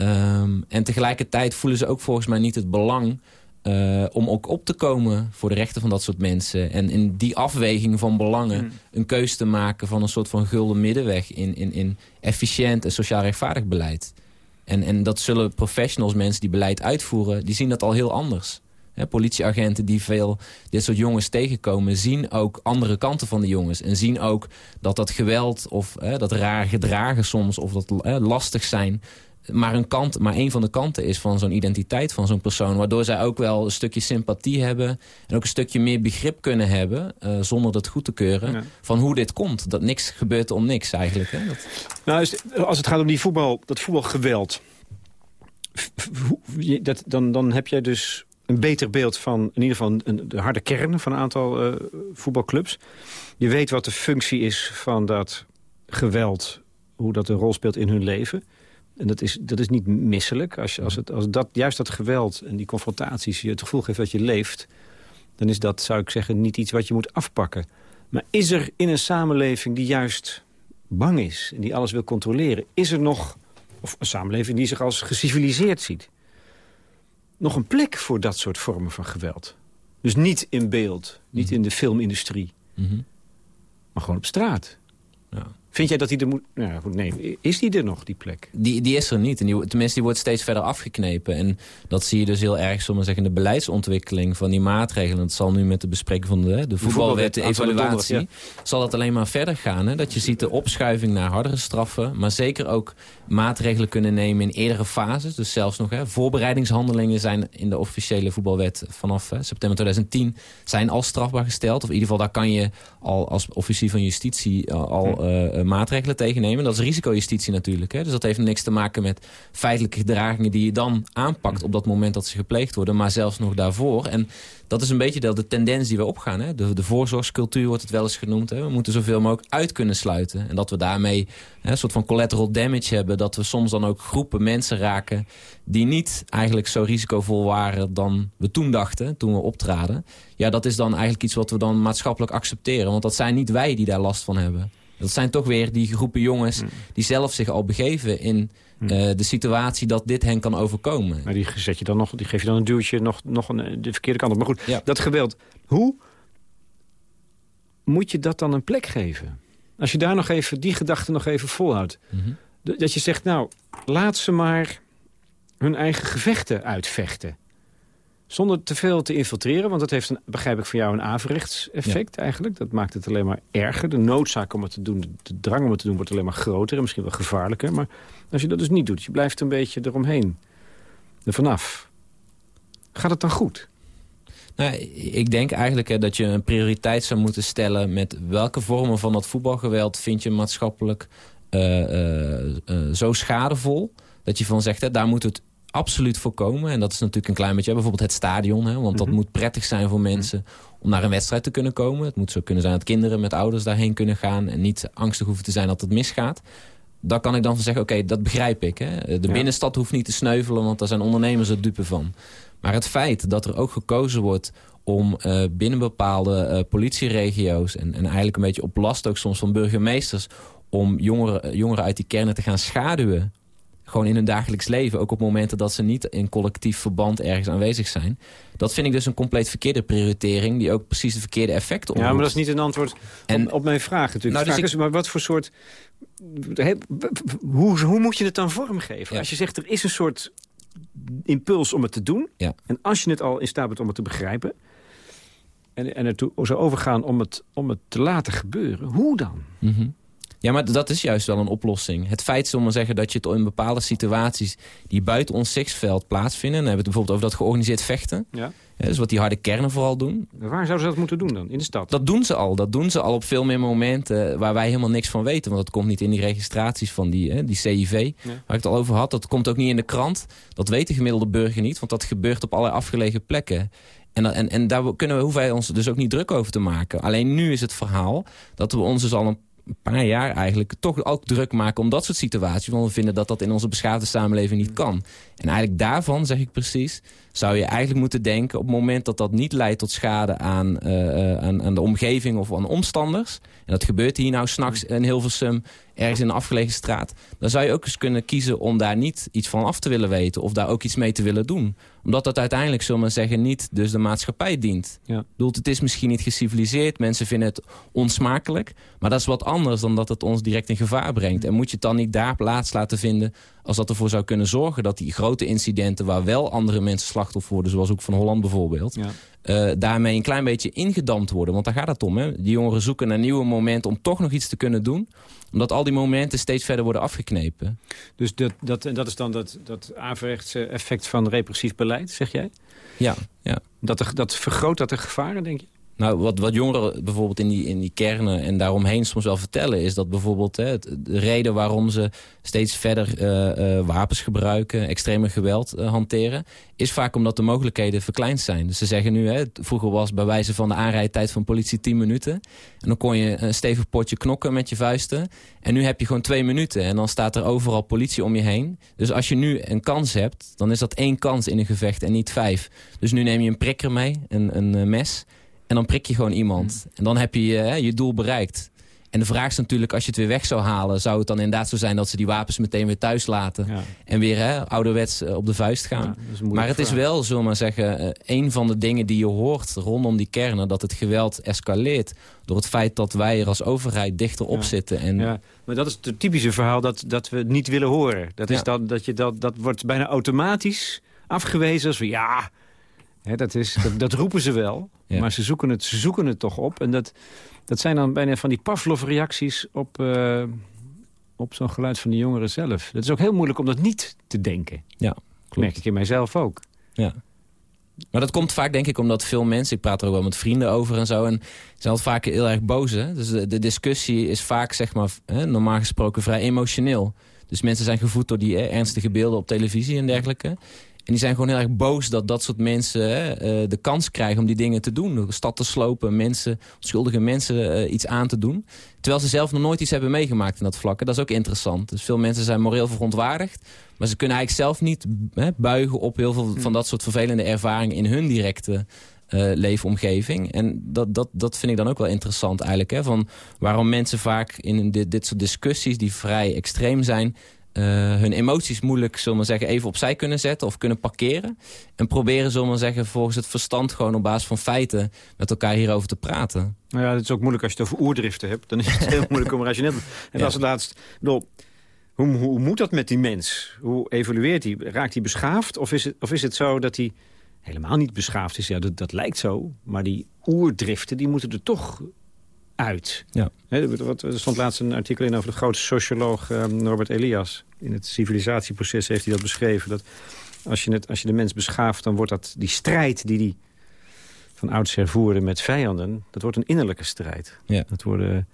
Um, en tegelijkertijd voelen ze ook volgens mij niet het belang... Uh, om ook op te komen voor de rechten van dat soort mensen. En in die afweging van belangen mm. een keuze te maken... van een soort van gulden middenweg in, in, in efficiënt en sociaal rechtvaardig beleid. En, en dat zullen professionals, mensen die beleid uitvoeren... die zien dat al heel anders. He, politieagenten die veel dit soort jongens tegenkomen... zien ook andere kanten van de jongens. En zien ook dat dat geweld of dat raar gedragen soms... of dat lastig zijn maar een, kant, maar een van de kanten is van zo'n identiteit van zo'n persoon. Waardoor zij ook wel een stukje sympathie hebben. En ook een stukje meer begrip kunnen hebben. Uh, zonder dat goed te keuren. Van hoe dit komt. Dat niks gebeurt om niks eigenlijk. Hè? Dat... Nou, als het gaat om die voetbal, dat voetbalgeweld. Dat, dan, dan heb jij dus een beter beeld van in ieder geval een, de harde kern van een aantal uh, voetbalclubs. Je weet wat de functie is van dat geweld. Hoe dat een rol speelt in hun leven. En dat is, dat is niet misselijk. Als, je, als, het, als dat, juist dat geweld en die confrontaties je het gevoel geeft dat je leeft... dan is dat, zou ik zeggen, niet iets wat je moet afpakken. Maar is er in een samenleving die juist bang is... en die alles wil controleren... is er nog, of een samenleving die zich als geciviliseerd ziet... nog een plek voor dat soort vormen van geweld? Dus niet in beeld, niet mhm. in de filmindustrie... Mhm. maar gewoon op straat. Ja. Vind jij dat hij er moet... Nou goed, nee, is die er nog, die plek? Die, die is er niet. En die, tenminste, die wordt steeds verder afgeknepen. En dat zie je dus heel erg, zullen zeggen, de beleidsontwikkeling van die maatregelen. Dat zal nu met de bespreking van de, de voetbalwet, de evaluatie... zal dat alleen maar verder gaan. Hè? Dat je ziet de opschuiving naar hardere straffen. Maar zeker ook maatregelen kunnen nemen in eerdere fases. Dus zelfs nog hè, voorbereidingshandelingen zijn in de officiële voetbalwet... vanaf hè, september 2010 zijn al strafbaar gesteld. Of in ieder geval, daar kan je al als officier van justitie eh, al... Hm. Uh, eh, maatregelen tegen nemen. Dat is risicojustitie natuurlijk. Hè? Dus dat heeft niks te maken met feitelijke gedragingen die je dan aanpakt op dat moment dat ze gepleegd worden. Maar zelfs nog daarvoor. En dat is een beetje de, de tendens die we opgaan. Hè? De, de voorzorgscultuur wordt het wel eens genoemd. Hè? We moeten zoveel mogelijk uit kunnen sluiten. En dat we daarmee hè, een soort van collateral damage hebben. Dat we soms dan ook groepen mensen raken... die niet eigenlijk zo risicovol waren dan we toen dachten, toen we optraden. Ja, dat is dan eigenlijk iets wat we dan maatschappelijk accepteren. Want dat zijn niet wij die daar last van hebben. Dat zijn toch weer die groepen jongens mm. die zelf zich al begeven in mm. eh, de situatie dat dit hen kan overkomen. Maar die, zet je dan nog, die geef je dan een duwtje nog, nog een, de verkeerde kant op. Maar goed, dat geweld. Hoe moet je dat dan een plek geven? Als je daar nog even, die gedachte nog even volhoudt. Mhm. Dat je zegt, nou, laat ze maar hun eigen gevechten uitvechten. Zonder te veel te infiltreren, want dat heeft, een, begrijp ik van jou, een averechtseffect eigenlijk. Dat maakt het alleen maar erger. De noodzaak om het te doen, de drang om het te doen wordt alleen maar groter en misschien wel gevaarlijker. Maar als je dat dus niet doet, je blijft een beetje eromheen, er vanaf. Gaat het dan goed? Nou, ik denk eigenlijk hè, dat je een prioriteit zou moeten stellen... met welke vormen van dat voetbalgeweld vind je maatschappelijk uh, uh, uh, zo schadevol... dat je van zegt, hè, daar moet het absoluut voorkomen. En dat is natuurlijk een klein beetje bijvoorbeeld het stadion. Hè, want dat mhm. moet prettig zijn voor mensen om naar een wedstrijd te kunnen komen. Het moet zo kunnen zijn dat kinderen met ouders daarheen kunnen gaan... en niet angstig hoeven te zijn dat het misgaat. Daar kan ik dan van zeggen, oké, dat begrijp ik. Hè. De binnenstad hoeft niet te sneuvelen, want daar zijn ondernemers het dupe van. Maar het feit dat er ook gekozen wordt om uh, binnen bepaalde uh, politieregio's... En, en eigenlijk een beetje op last ook soms van burgemeesters... om jongeren, jongeren uit die kernen te gaan schaduwen gewoon in hun dagelijks leven. Ook op momenten dat ze niet in collectief verband ergens aanwezig zijn. Dat vind ik dus een compleet verkeerde prioritering... die ook precies de verkeerde effecten oproept. Ja, maar dat is niet een antwoord op, op mijn vraag natuurlijk. Nou, dus maar wat voor soort... hoe, hoe moet je het dan vormgeven? Als je zegt, er is een soort impuls om het te doen... Ja. en als je het al in staat bent om het te begrijpen... en, en ertoe zou overgaan om het, om het te laten gebeuren, hoe dan? Mm Ja, maar dat is juist wel een oplossing. Het feit, zullen we zeggen, dat je het in bepaalde situaties... die buiten ons zichtsveld plaatsvinden... dan hebben we het bijvoorbeeld over dat georganiseerd vechten... Ja. Ja, dus wat die harde kernen vooral doen. Waar zouden ze dat moeten doen dan? In de stad? Dat doen ze al. Dat doen ze al op veel meer momenten waar wij helemaal niks van weten. Want dat komt niet in die registraties van die, hè, die CIV, waar ik het al over had. Dat komt ook niet in de krant. Dat weet de gemiddelde burger niet, want dat gebeurt op allerlei afgelegen plekken. En, en, en daar kunnen we, hoeven wij ons dus ook niet druk over te maken. Alleen nu is het verhaal dat we ons dus al een paar jaar eigenlijk toch ook druk maken om dat soort situaties. Want we vinden dat dat in onze beschaafde samenleving niet kan. En eigenlijk daarvan, zeg ik precies, zou je eigenlijk moeten denken... op het moment dat dat niet leidt tot schade aan, uh, aan, aan, de omgeving of aan omstanders... en dat gebeurt hier nou s'nachts in Hilversum ergens in een afgelegen straat... dan zou je ook eens kunnen kiezen om daar niet iets van af te willen weten... of daar ook iets mee te willen doen. Omdat dat uiteindelijk, zullen we zeggen, niet dus de maatschappij dient. Ja. Bedoelt, het is misschien niet geciviliseerd, mensen vinden het onsmakelijk... maar dat is wat anders dan dat het ons direct in gevaar brengt. En moet je het dan niet daar plaats laten vinden... als dat ervoor zou kunnen zorgen dat die grote incidenten... waar wel andere mensen slachtoffer worden, zoals ook van Holland bijvoorbeeld... Ja. Uh, daarmee een klein beetje ingedampt worden. Want daar gaat het om. Hè? Die jongeren zoeken naar nieuwe momenten om toch nog iets te kunnen doen. Omdat al die momenten steeds verder worden afgeknepen. Dus dat, dat, dat is dan dat, dat averechtse effect van repressief beleid, zeg jij? Ja. ja. Dat, dat vergroot dat de gevaren, denk je? Nou, wat, wat jongeren bijvoorbeeld in die, in die kernen en daaromheen soms wel vertellen... is dat bijvoorbeeld hè, de reden waarom ze steeds verder uh, uh, wapens gebruiken... extreme geweld uh, hanteren... is vaak omdat de mogelijkheden verkleind zijn. Dus ze zeggen nu, hè, vroeger was bij wijze van de aanrijdtijd van politie 10 minuten. En dan kon je een stevig potje knokken met je vuisten. En nu heb je gewoon twee minuten en dan staat er overal politie om je heen. Dus als je nu een kans hebt, dan is dat één kans in een gevecht en niet vijf. Dus nu neem je een prikker mee, een, een mes... En dan prik je gewoon iemand. En dan heb je je, je doel bereikt. En de vraag is natuurlijk, als je het weer weg zou halen... zou het dan inderdaad zo zijn dat ze die wapens meteen weer thuis laten... en weer hè, ouderwets eh, op de vuist gaan. maar het is wel, zullen we maar zeggen... Uh, een van de dingen die je hoort rondom die kernen... dat het geweld escaleert door het feit dat wij er als overheid dichter op zitten. En... Ja, maar dat is het typische verhaal dat, dat we niet willen horen. Dat, is dan, dat, je dat, dat wordt bijna automatisch afgewezen als van... ja, dat, is, dat, dat, roepen ze wel, maar ze zoeken, het, ze zoeken het toch op. En dat, dat zijn dan bijna van die Pavlov-reacties op, uh, op zo'n geluid van de jongeren zelf. Dat is ook heel moeilijk om dat niet te denken. Ja, klopt. merk ik in mijzelf ook. Ja. Maar dat komt vaak denk ik omdat veel mensen... ik praat er ook wel met vrienden over en zo... en zijn altijd vaak heel erg boos. Hè? Dus de, de, discussie is vaak, zeg maar, hè, normaal gesproken vrij emotioneel. Dus mensen zijn gevoed door die hè, ernstige beelden op televisie en dergelijke. En die zijn gewoon heel erg boos dat dat soort mensen hè, uh, de kans krijgen om die dingen te doen. De stad te slopen, mensen, schuldige mensen uh, iets aan te doen. Terwijl ze zelf nog nooit iets hebben meegemaakt in dat vlak. Dat is ook interessant. Dus veel mensen zijn moreel verontwaardigd. Maar ze kunnen eigenlijk zelf niet hè, buigen op heel veel van hmm. dat soort vervelende ervaringen in hun directe uh, leefomgeving. En dat, dat, dat vind ik dan ook wel interessant eigenlijk. Hè, van waarom mensen vaak in dit, dit soort discussies die vrij extreem zijn... Uh, hun emoties moeilijk, zullen we zeggen, even opzij kunnen zetten of kunnen parkeren. En proberen, zullen we zeggen, volgens het verstand gewoon op basis van feiten met elkaar hierover te praten. Nou ja, het is ook moeilijk als je het over oerdriften hebt. Dan is het heel moeilijk om rationeel te En als het laatst, bedoel, hoe, hoe moet dat met die mens? Hoe evolueert hij? Raakt hij beschaafd? Of is het, of is het zo dat hij helemaal niet beschaafd is? Ja, dat, dat lijkt zo. Maar die oerdriften, die moeten er toch uit. Ja. er stond laatst een artikel in over de grote socioloog uh, Norbert Elias. In het civilisatieproces heeft hij dat beschreven. Dat als je, het, als je de mens beschaaft, dan wordt dat die strijd die die van oudsher voerde met vijanden... dat wordt een innerlijke strijd. Ja. Dat worden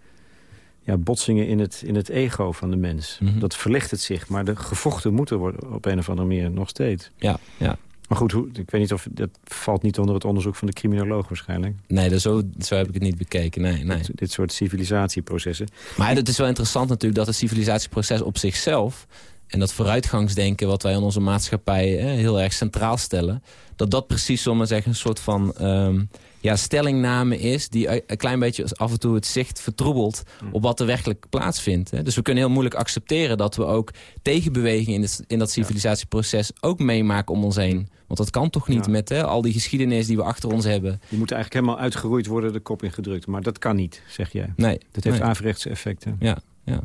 ja, botsingen in het, in het ego van de mens. Mhm. Dat verlicht het zich, maar de gevochten moeten worden op een of andere manier nog steeds. Ja, ja. Maar goed, ik weet niet of dat valt niet onder het onderzoek van de criminoloog waarschijnlijk. Nee, dat zo, zo heb ik het niet bekeken. Nee, nee. Dit, dit, soort civilisatieprocessen. Maar het is wel interessant natuurlijk dat het civilisatieproces op zichzelf... en dat vooruitgangsdenken wat wij in onze maatschappij heel erg centraal stellen... dat dat precies, we zeggen, een soort van... Um, ja, stellingname is die een klein beetje af en toe het zicht vertroebelt mm. op wat er werkelijk plaatsvindt. Hè. Dus we kunnen heel moeilijk accepteren dat we ook tegenbewegingen in, in dat civilisatieproces ook meemaken om ons heen. Want dat kan toch niet met hè, al die geschiedenis die we achter ons hebben. Die moet eigenlijk helemaal uitgeroeid worden, de kop ingedrukt. Maar dat kan niet, zeg jij. Nee. Dat heeft nee. averechtse effecten. Ja, ja.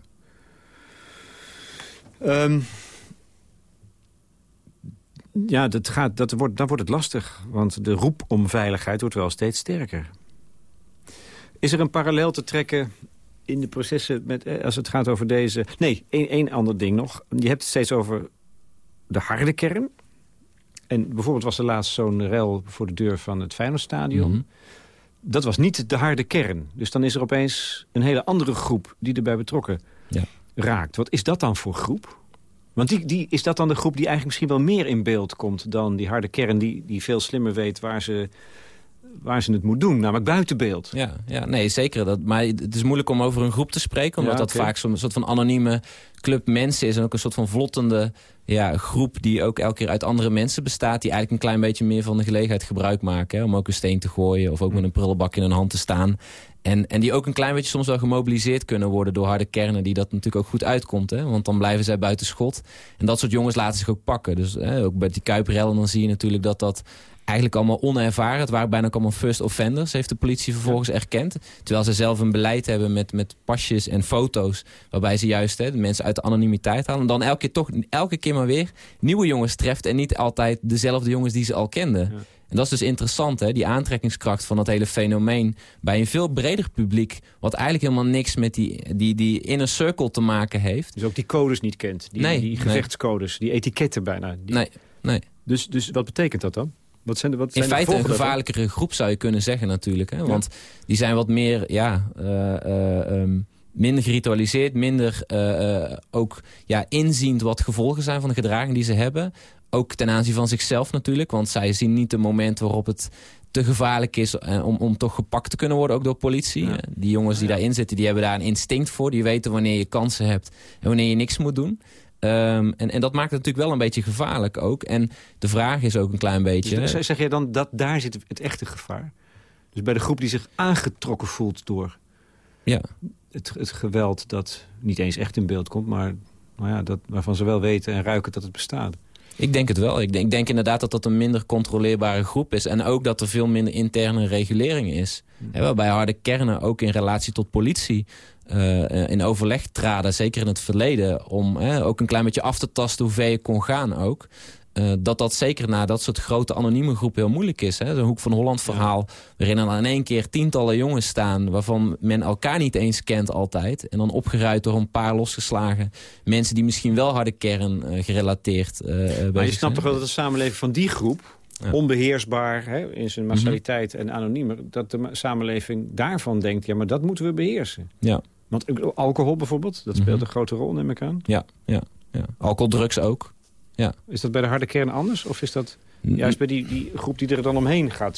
Um, ja, dat gaat, dat wordt, dan wordt het lastig. Want de roep om veiligheid wordt wel steeds sterker. Is er een parallel te trekken in de processen, met, eh, als het gaat over deze... Nee, één ander ding nog. Je hebt het steeds over de harde kern. En bijvoorbeeld was er laatst zo'n rel voor de deur van het Feyenoordstadion. Mm Dat was niet de harde kern. Dus dan is er opeens een hele andere groep die erbij betrokken ja. Raakt. Wat is dat dan voor groep? Want die, die, is dat dan de groep die eigenlijk misschien wel meer in beeld komt... dan die harde kern die, die veel slimmer weet waar ze waar ze het moet doen, namelijk buiten beeld. Ja, ja nee, zeker. Dat, maar het is moeilijk om over een groep te spreken... omdat dat vaak zo'n soort van anonieme club mensen is... en ook een soort van vlottende ja, groep die ook elke keer uit andere mensen bestaat... die eigenlijk een klein beetje meer van de gelegenheid gebruik maken... Hè, om ook een steen te gooien of ook met een prullenbak in hun hand te staan... En, en die ook een klein beetje soms wel gemobiliseerd kunnen worden door harde kernen... die dat natuurlijk ook goed uitkomt. Hè? Want dan blijven zij buiten schot. En dat soort jongens laten zich ook pakken. Dus hè, ook bij die Kuiprellen dan zie je natuurlijk dat dat eigenlijk allemaal onervaren. Het waren bijna ook allemaal first offenders, heeft de politie vervolgens erkend. Terwijl ze zelf een beleid hebben met, met pasjes en foto's... waarbij ze juist hè, de mensen uit de anonimiteit halen. En dan elke keer toch elke keer maar weer nieuwe jongens treft... en niet altijd dezelfde jongens die ze al kenden. En dat is dus interessant, hè? die aantrekkingskracht van dat hele fenomeen... bij een veel breder publiek... wat eigenlijk helemaal niks met die, die, die inner circle te maken heeft. Dus ook die codes niet kent, die, nee, die gevechtscodes, die etiketten bijna. Die... Nee, nee. Dus, dus wat betekent dat dan? Wat zijn de, wat zijn In feite een gevaarlijkere groep zou je kunnen zeggen natuurlijk. Hè? Want die zijn wat meer... Ja, uh, minder geritualiseerd, minder uh, ook ja, inziend wat gevolgen zijn van de gedraging die ze hebben. Ook ten aanzien van zichzelf natuurlijk, want zij zien niet de moment waarop het te gevaarlijk is om, om toch gepakt te kunnen worden, ook door politie. Die jongens die daarin zitten, die hebben daar een instinct voor. Die weten wanneer je kansen hebt en wanneer je niks moet doen. Um, en, en dat maakt het natuurlijk wel een beetje gevaarlijk ook. En de vraag is ook een klein beetje... Dus zeg je dan dat daar zit het echte gevaar? Dus bij de groep die zich aangetrokken voelt door ja. het, het geweld... dat niet eens echt in beeld komt, maar nou ja, dat, waarvan ze wel weten en ruiken dat het bestaat. Ik denk het wel. Ik denk, ik denk, inderdaad dat dat een minder controleerbare groep is. En ook dat er veel minder interne regulering is. Mm. waarbij harde kernen ook in relatie tot politie uh, in overleg traden, zeker in het verleden... om ook een klein beetje af te tasten hoe ver je kon gaan ook... Uh, dat dat zeker na dat soort grote anonieme groepen heel moeilijk is. Zo'n Hoek van Holland verhaal, waarin er dan in één keer tientallen jongens staan... waarvan men elkaar niet eens kent altijd. En dan opgeruid door een paar losgeslagen mensen... die misschien wel harde kern uh, gerelateerd uh, Maar je snapt toch wel dat de samenleving van die groep... onbeheersbaar hè, in zijn massaliteit en anoniemer... dat de samenleving daarvan denkt, ja, maar dat moeten we beheersen. Ja. Want alcohol bijvoorbeeld, dat speelt mhm. een grote rol, neem ik aan. Ja, ja, ja. alcohol, drugs ook. Ja. Is dat bij de harde kern anders? Of is dat juist bij die, die groep die er dan omheen gaat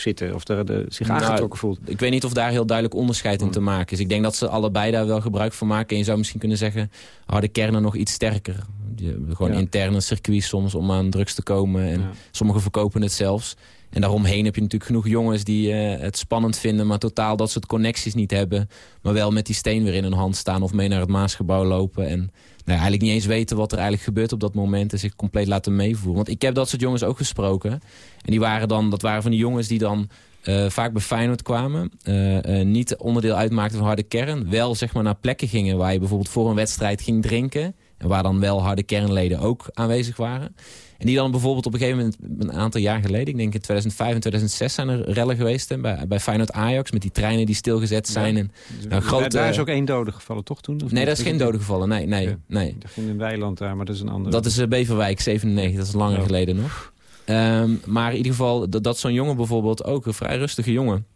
zitten? Of er de, zich nou, aangetrokken voelt? Ik weet niet of daar heel duidelijk onderscheid in te mm. maken is. Ik denk dat ze allebei daar wel gebruik van maken. En je zou misschien kunnen zeggen, harde kernen nog iets sterker. Je, gewoon interne circuits soms om aan drugs te komen. En sommigen verkopen het zelfs. En daaromheen heb je natuurlijk genoeg jongens die uh, het spannend vinden... maar totaal dat soort connecties niet hebben. Maar wel met die steen weer in hun hand staan of mee naar het Maasgebouw lopen. En nou, eigenlijk niet eens weten wat er eigenlijk gebeurt op dat moment... en zich compleet laten meevoeren. Want ik heb dat soort jongens ook gesproken. En die waren dan, dat waren van die jongens die dan... Uh, vaak bij Feyenoord kwamen. Uh, uh, niet onderdeel uitmaakten van harde kern. Wel zeg maar naar plekken gingen waar je bijvoorbeeld voor een wedstrijd ging drinken. Waar dan wel harde kernleden ook aanwezig waren. En die dan bijvoorbeeld op een gegeven moment, een aantal jaar geleden... ik denk in 2005 en 2006 zijn er rellen geweest hè, bij, bij Feyenoord Ajax... met die treinen die stilgezet zijn. En, nou, grote, daar is ook één dode gevallen, toch toen? Of nee, dat is geen dode gevallen. Nee, nee, okay. nee. Dat ging in Weiland daar, maar dat is een andere. Dat is uh, Beverwijk, 97. Dat is langer geleden nog. Um, maar in ieder geval, dat, dat zo'n jongen bijvoorbeeld ook, een vrij rustige jongen...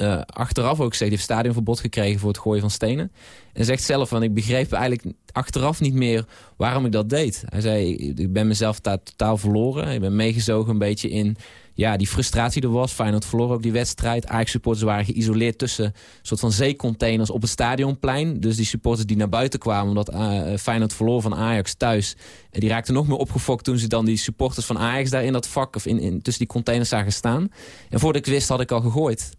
Uh, achteraf ook steeds heeft stadionverbod gekregen voor het gooien van stenen. En zegt zelf, van ik begreep eigenlijk achteraf niet meer waarom ik dat deed. Hij zei, ik ben mezelf totaal verloren. Ik ben meegezogen een beetje in ja, die frustratie er was. Feyenoord verloor ook die wedstrijd. Ajax-supporters waren geïsoleerd tussen een soort van zeecontainers op het stadionplein. Dus die supporters die naar buiten kwamen omdat uh, Feyenoord verloor van Ajax thuis... die raakten nog meer opgefokt toen ze dan die supporters van Ajax daar in dat vak... of in, in, tussen die containers zagen staan. En voordat ik wist had ik al gegooid.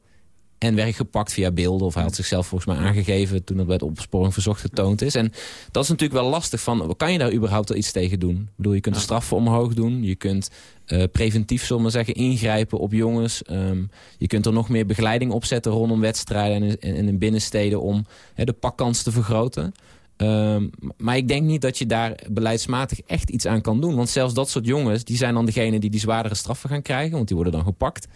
En werd gepakt via beelden. Of hij had zichzelf volgens mij aangegeven toen dat bij het opsporing verzocht getoond is. En dat is natuurlijk wel lastig. Van, kan je daar überhaupt wel iets tegen doen? Ik bedoel, je kunt de straffen omhoog doen. Je kunt uh, preventief, zullen we zeggen, ingrijpen op jongens. Um, je kunt er nog meer begeleiding opzetten rondom wedstrijden en in, in binnensteden om de pakkans te vergroten. Um, maar ik denk niet dat je daar beleidsmatig echt iets aan kan doen. Want zelfs dat soort jongens, die zijn dan degene die die zwaardere straffen gaan krijgen. Want die worden dan gepakt.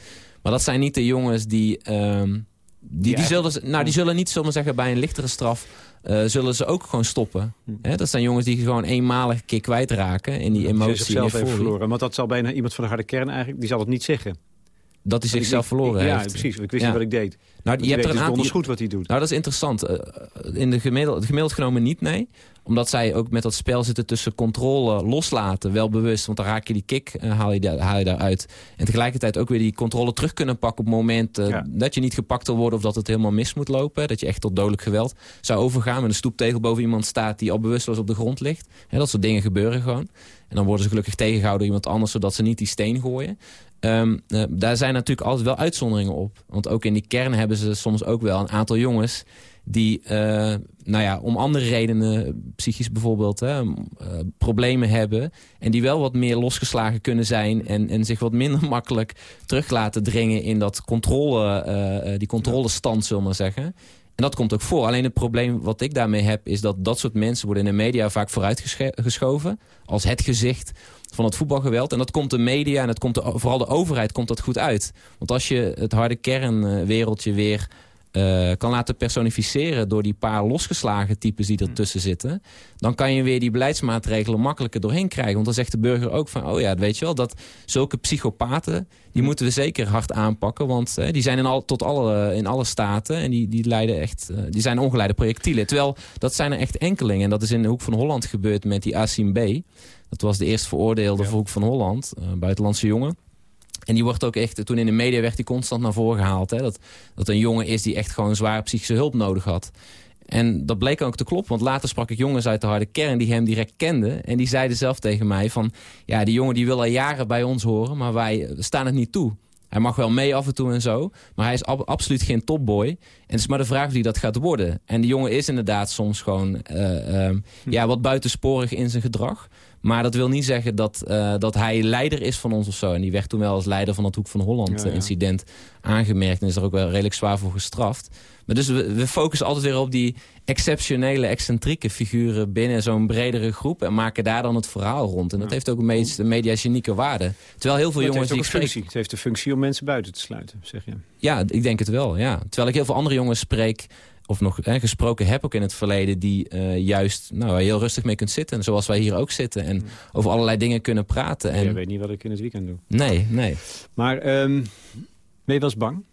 Maar dat zijn niet de jongens die, um, die, die, zullen, nou, die zullen niet, zullen zeggen, bij een lichtere straf... Uh, zullen ze ook gewoon stoppen. Hm. dat zijn jongens die gewoon eenmalig een keer kwijtraken... in die emotie. Die zichzelf heeft verloren. Want dat zal bijna iemand van de harde kern eigenlijk... die zal het niet zeggen dat hij zichzelf verloren heeft. Ja, precies. Ik wist niet wat ik deed. Nou, je, hebt er een aantal. goed wat hij doet. Nou, dat is interessant. Uh, in de gemiddeld, gemiddeld genomen niet, nee. Omdat zij ook met dat spel zitten tussen controle loslaten, wel bewust. Want dan raak je die kick, uh, haal, je daar, haal je daaruit. En tegelijkertijd ook weer die controle terug kunnen pakken op het moment uh, dat je niet gepakt wil worden of dat het helemaal mis moet lopen. Dat je echt tot dodelijk geweld zou overgaan. Met een stoeptegel boven iemand staat die al bewusteloos op de grond ligt. He, dat soort dingen gebeuren gewoon. En dan worden ze gelukkig tegengehouden door iemand anders, zodat ze niet die steen gooien. Um, uh, daar zijn natuurlijk altijd wel uitzonderingen op. Want ook in die kern hebben ze soms ook wel een aantal jongens... die uh, nou ja, om andere redenen, psychisch bijvoorbeeld, hè, uh, problemen hebben... en die wel wat meer losgeslagen kunnen zijn... en, en zich wat minder makkelijk terug laten dringen in dat controle, die controlestand, zullen we maar zeggen... En dat komt ook voor. Alleen het probleem wat ik daarmee heb... is dat dat soort mensen worden in de media vaak vooruitgeschoven... als het gezicht van het voetbalgeweld. En dat komt de media en dat komt de, vooral de overheid komt dat goed uit. Want als je het harde kernwereldje weer uh, kan laten personificeren door die paar losgeslagen types die ertussen zitten... dan kan je weer die beleidsmaatregelen makkelijker doorheen krijgen. Want dan zegt de burger ook van, oh ja, weet je wel... dat zulke psychopaten, die moeten we zeker hard aanpakken... want uh, die zijn in, al, tot alle, in alle staten en die, die, leiden echt, uh, die zijn ongeleide projectielen. Terwijl, dat zijn er echt enkelingen. En dat is in de Hoek van Holland gebeurd met die Asim B... Dat was de eerste veroordeelde ja. Hoek van Holland, buitenlandse jongen. En die wordt ook echt, toen in de media werd die constant naar voren gehaald. Hè, dat, dat een jongen is die echt gewoon zwaar psychische hulp nodig had. En dat bleek ook te kloppen, want later sprak ik jongens uit de harde kern die hem direct kenden. En die zeiden zelf tegen mij van, ja die jongen die wil al jaren bij ons horen, maar wij staan het niet toe. Hij mag wel mee af en toe en zo. Maar hij is absoluut geen topboy. En het is maar de vraag of hij dat gaat worden. En die jongen is inderdaad soms gewoon uh, uh, ja, wat buitensporig in zijn gedrag. Maar dat wil niet zeggen dat, uh, dat hij leider is van ons of zo. En die werd toen wel als leider van het Hoek van Holland ja, ja. incident aangemerkt. En is er ook wel redelijk zwaar voor gestraft. Maar dus we, we, focussen altijd weer op die exceptionele, excentrieke figuren binnen zo'n bredere groep. En maken daar dan het verhaal rond. En dat heeft ook een meest mediagenieke waarde. Terwijl heel veel jongens... Het heeft, functie. het heeft de functie om mensen buiten te sluiten, zeg je. Ja, ik denk het wel, ja. Terwijl ik heel veel andere jongens spreek of nog gesproken heb ook in het verleden... die uh, juist nou, heel rustig mee kunt zitten. Zoals wij hier ook zitten. En hmm. over allerlei dingen kunnen praten. En... Je weet niet wat ik in het weekend doe. Nee, nee. Maar um, ben je wel eens bang?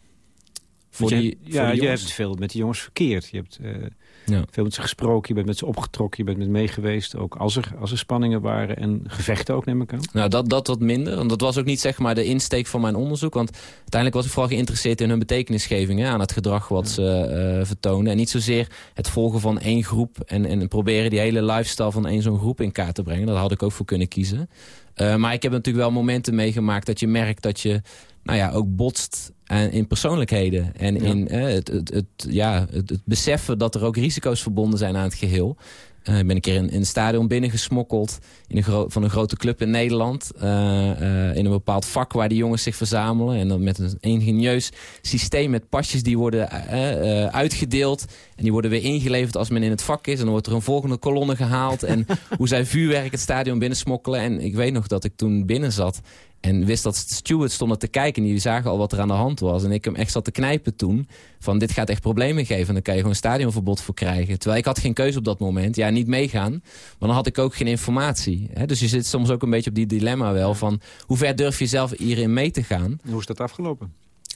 Voor je, die, ja, voor die je hebt veel met die jongens verkeerd. Je hebt uh, ja. veel met ze gesproken, je bent met ze opgetrokken, je bent met mee geweest. Ook als er, als er spanningen waren en gevechten ook, neem ik aan. Nou, dat, dat wat minder. Want dat was ook niet zeg maar de insteek van mijn onderzoek. Want uiteindelijk was ik vooral geïnteresseerd in hun betekenisgeving. Hè, aan het gedrag wat ja. ze uh, vertoonden. En niet zozeer het volgen van één groep. En, en proberen die hele lifestyle van één zo'n groep in kaart te brengen. Dat had ik ook voor kunnen kiezen. Uh, maar ik heb natuurlijk wel momenten meegemaakt dat je merkt dat je nou ja, ook botst in persoonlijkheden. En ja. in uh, het, het, het, ja, het, het, beseffen dat er ook risico's verbonden zijn aan het geheel. Uh, ik ben een keer in, in het stadion binnengesmokkeld in een van een grote club in Nederland. Uh, uh, in een bepaald vak waar die jongens zich verzamelen. En dan met een ingenieus systeem met pasjes die worden uitgedeeld. En die worden weer ingeleverd als men in het vak is. En dan wordt er een volgende kolonne gehaald. en hoe zij vuurwerk het stadion binnensmokkelen. En ik weet nog dat ik toen binnen zat. En wist dat stewards stonden te kijken en die zagen al wat er aan de hand was. En ik hem echt zat te knijpen toen. Van dit gaat echt problemen geven. En dan kan je gewoon een stadionverbod voor krijgen. Terwijl ik had geen keuze op dat moment. Ja, niet meegaan. Maar dan had ik ook geen informatie. Hè? Dus je zit soms ook een beetje op die dilemma wel. Van hoe ver durf je zelf hierin mee te gaan? Hoe is dat afgelopen?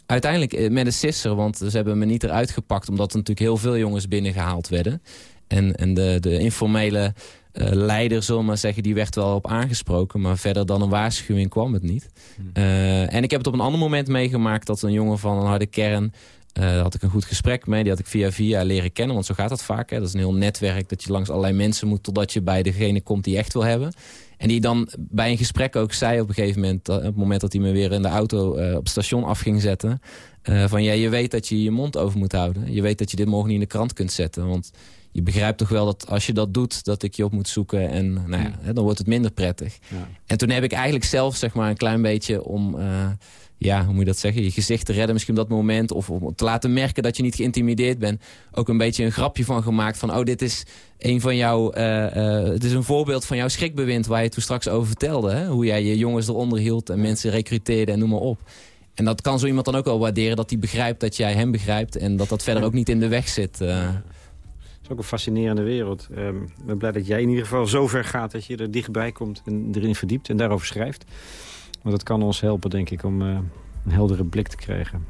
Uiteindelijk met een sisser. Want ze hebben me niet eruit gepakt. Omdat er natuurlijk heel veel jongens binnengehaald werden. En, en de, de informele uh, leider, zullen we maar zeggen, die werd wel op aangesproken. Maar verder dan een waarschuwing kwam het niet. Hmm. Uh, en ik heb het op een ander moment meegemaakt dat een jongen van een harde kern... Uh, daar had ik een goed gesprek mee. Die had ik via via leren kennen. Want zo gaat dat vaak. Hè. Dat is een heel netwerk dat je langs allerlei mensen moet... totdat je bij degene komt die je echt wil hebben. En die dan bij een gesprek ook zei op een gegeven moment... op het moment dat hij me weer in de auto op het station af ging zetten... van ja, je weet dat je je mond over moet houden. Je weet dat je dit morgen niet in de krant kunt zetten. Want je begrijpt toch wel dat als je dat doet, dat ik je op moet zoeken. En nou ja, hè, dan wordt het minder prettig. Ja. En toen heb ik eigenlijk zelf zeg maar een klein beetje om... Uh, ja, hoe moet je dat zeggen? Je gezicht te redden misschien op dat moment. Of om te laten merken dat je niet geïntimideerd bent. Ook een beetje een grapje van gemaakt. Van, oh, dit is een van jouw... Uh, uh, het is een voorbeeld van jouw schrikbewind waar je toen straks over vertelde. Hè? Hoe jij je jongens eronder hield en mensen recruteerde en noem maar op. En dat kan zo iemand dan ook wel waarderen. Dat hij begrijpt dat jij hem begrijpt. En dat dat verder ook niet in de weg zit. Uh. Het is ook een fascinerende wereld. Um, ik ben blij dat jij in ieder geval zo ver gaat dat je er dichtbij komt en erin verdiept en daarover schrijft. Want dat kan ons helpen, denk ik, om uh, een heldere blik te krijgen.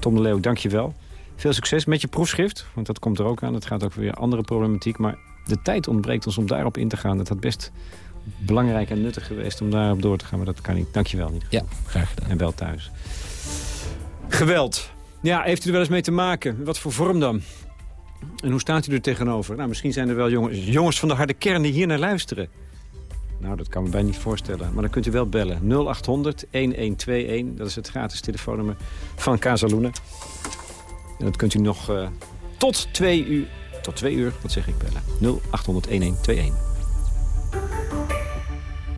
Tom de Leeuw, dank je wel. Veel succes met je proefschrift, want dat komt er ook aan. Het gaat ook weer andere problematiek, maar de tijd ontbreekt ons om daarop in te gaan. Het had best belangrijk en nuttig geweest om daarop door te gaan, maar dat kan niet. Dank je wel. Niet. Ja, graag gedaan. En wel thuis. Geweld. Ja, heeft u er wel eens mee te maken? Wat voor vorm dan? En hoe staat u er tegenover? Nou, misschien zijn er wel jongens, jongens van de harde kern die hier naar luisteren. Nou, dat kan me bij niet voorstellen. Maar dan kunt u wel bellen. 0800 1121. Dat is het gratis telefoonnummer van Casaluna. En dat kunt u nog uh, tot twee uur... Tot twee uur, wat zeg ik, bellen. 0800 1121.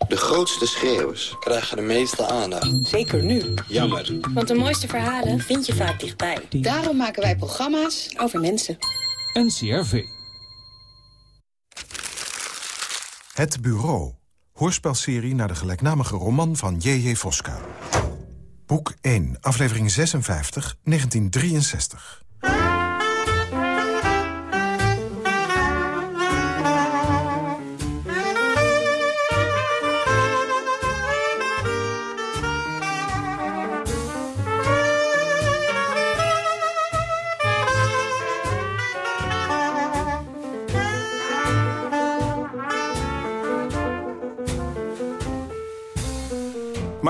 De grootste schreeuwers krijgen de meeste aandacht. Zeker nu. Jammer. Want de mooiste verhalen vind je vaak dichtbij. Daarom maken wij programma's over mensen. NCRV. Het Bureau. Hoorspelserie naar de gelijknamige roman van J.J. Voska. Boek 1, aflevering 56, 1963.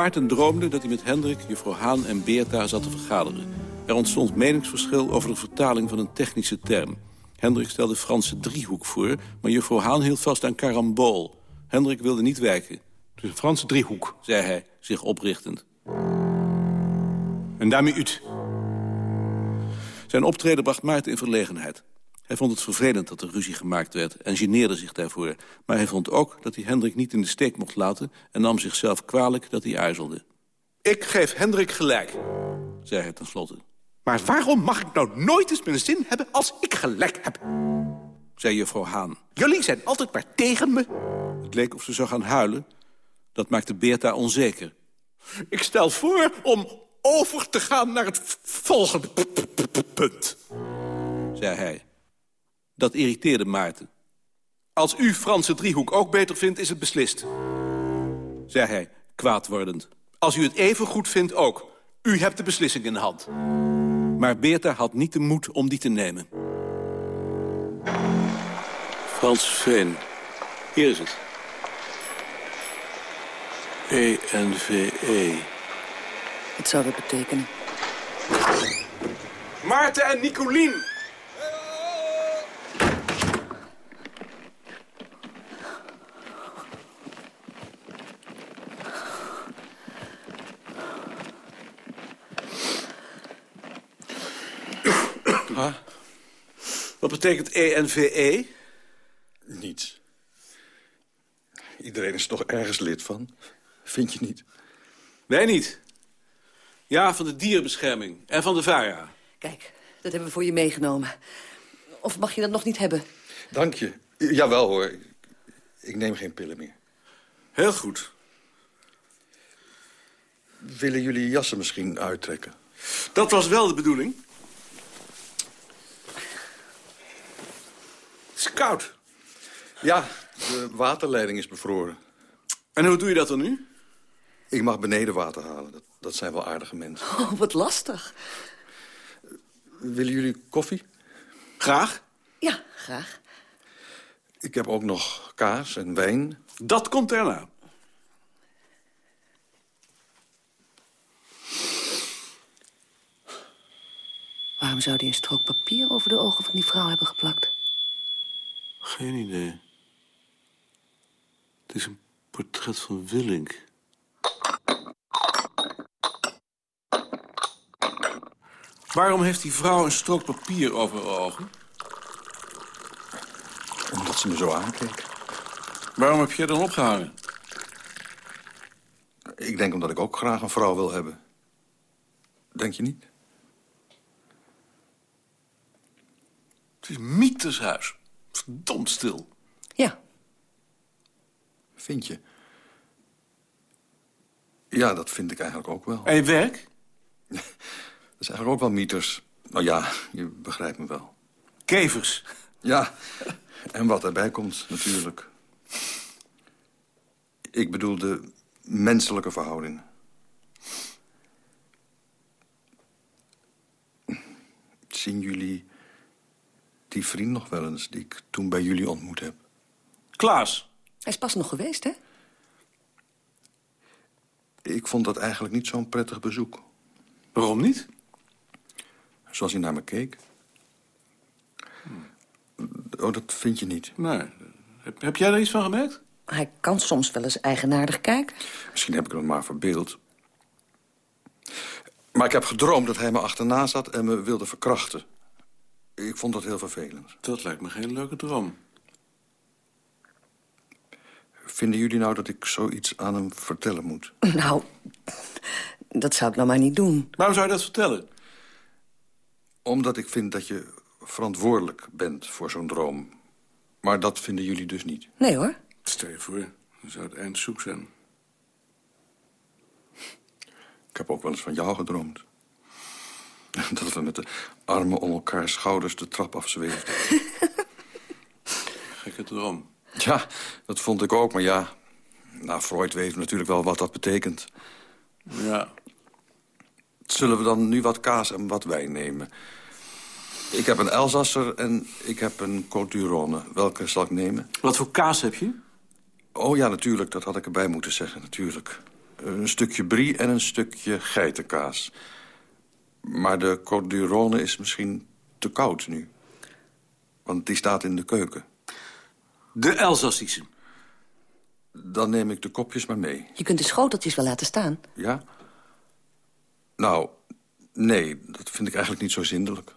Maarten droomde dat hij met Hendrik, juffrouw Haan en Beerta zat te vergaderen. Er ontstond meningsverschil over de vertaling van een technische term. Hendrik stelde Franse driehoek voor, maar juffrouw Haan hield vast aan karambool. Hendrik wilde niet wijken. Het is een Franse driehoek, zei hij, zich oprichtend. En daarmee uit. Zijn optreden bracht Maarten in verlegenheid. Hij vond het vervelend dat er ruzie gemaakt werd en geneerde zich daarvoor. Maar hij vond ook dat hij Hendrik niet in de steek mocht laten... en nam zichzelf kwalijk dat hij aarzelde. Ik geef Hendrik gelijk, zei hij tenslotte. Maar waarom mag ik nou nooit eens mijn zin hebben als ik gelijk heb? zei juffrouw Haan. Jullie zijn altijd maar tegen me. Het leek of ze zou gaan huilen. Dat maakte Beerta onzeker. Ik stel voor om over te gaan naar het volgende punt, zei hij. Dat irriteerde Maarten. Als u Franse driehoek ook beter vindt, is het beslist. Zei hij, kwaad wordend. Als u het even goed vindt ook. U hebt de beslissing in de hand. Maar Beerta had niet de moed om die te nemen. Frans Veen. Hier is het. E-N-V-E. -E. Wat zou dat betekenen? Maarten en Nicolien! Betekent ENVE? E? Niets. Iedereen is toch ergens lid van? Vind je niet? Wij niet. Ja, van de dierenbescherming en van de VARA. Kijk, dat hebben we voor je meegenomen. Of mag je dat nog niet hebben? Dank je. Jawel hoor. Ik neem geen pillen meer. Heel goed. Willen jullie jassen misschien uittrekken? Dat was wel de bedoeling. Is koud. Ja, de waterleiding is bevroren. En hoe doe je dat dan nu? Ik mag beneden water halen. Dat, dat zijn wel aardige mensen. Oh, wat lastig. Willen jullie koffie? Graag. Ja, graag. Ik heb ook nog kaas en wijn. Dat komt daarna. Waarom zou hij een strook papier over de ogen van die vrouw hebben geplakt? Geen idee. Het is een portret van Willink. Waarom heeft die vrouw een strook papier over haar ogen? Omdat ze me zo aankeek. Waarom heb je dan opgehangen? Ik denk omdat ik ook graag een vrouw wil hebben. Denk je niet? Het is Mietershuis. Verdomd stil. Ja. Vind je? Ja, dat vind ik eigenlijk ook wel. En je werk? Dat zijn eigenlijk ook wel mieters. Nou ja, je begrijpt me wel. Kevers. Ja, en wat erbij komt natuurlijk. Ik bedoel de menselijke verhoudingen. Zien jullie die vriend nog wel eens die ik toen bij jullie ontmoet heb? Klaas. Hij is pas nog geweest, hè? Ik vond dat eigenlijk niet zo'n prettig bezoek. Waarom niet? Zoals hij naar me keek. Oh, dat vind je niet? Nee. Heb, heb jij er iets van gemerkt? Hij kan soms wel eens eigenaardig kijken. Misschien heb ik het maar verbeeld. Maar ik heb gedroomd dat hij me achterna zat en me wilde verkrachten. Ik vond dat heel vervelend. Dat lijkt me geen leuke droom. Vinden jullie nou dat ik zoiets aan hem vertellen moet? Nou, dat zou ik nou maar niet doen. Waarom zou je dat vertellen? Omdat ik vind dat je verantwoordelijk bent voor zo'n droom. Maar dat vinden jullie dus niet. Nee hoor. Stel je voor, dan zou het eind zoek zijn. Ik heb ook wel eens van jou gedroomd. Dat we met de armen om elkaar schouders de trap afzweefden. Gekke droom. Ja, dat vond ik ook, maar ja... Nou, Freud weet natuurlijk wel wat dat betekent. Ja. Zullen we dan nu wat kaas en wat wijn nemen? Ik heb een Elsasser en ik heb een Côte d'Urone. Welke zal ik nemen? Wat voor kaas heb je? Oh ja, natuurlijk. Dat had ik erbij moeten zeggen, natuurlijk. Een stukje brie en een stukje geitenkaas. Maar de Côte d'Urone is misschien te koud nu. Want die staat in de keuken. De Elsassische. Dan neem ik de kopjes maar mee. Je kunt de schoteltjes wel laten staan. Ja? Nou, nee, dat vind ik eigenlijk niet zo zindelijk.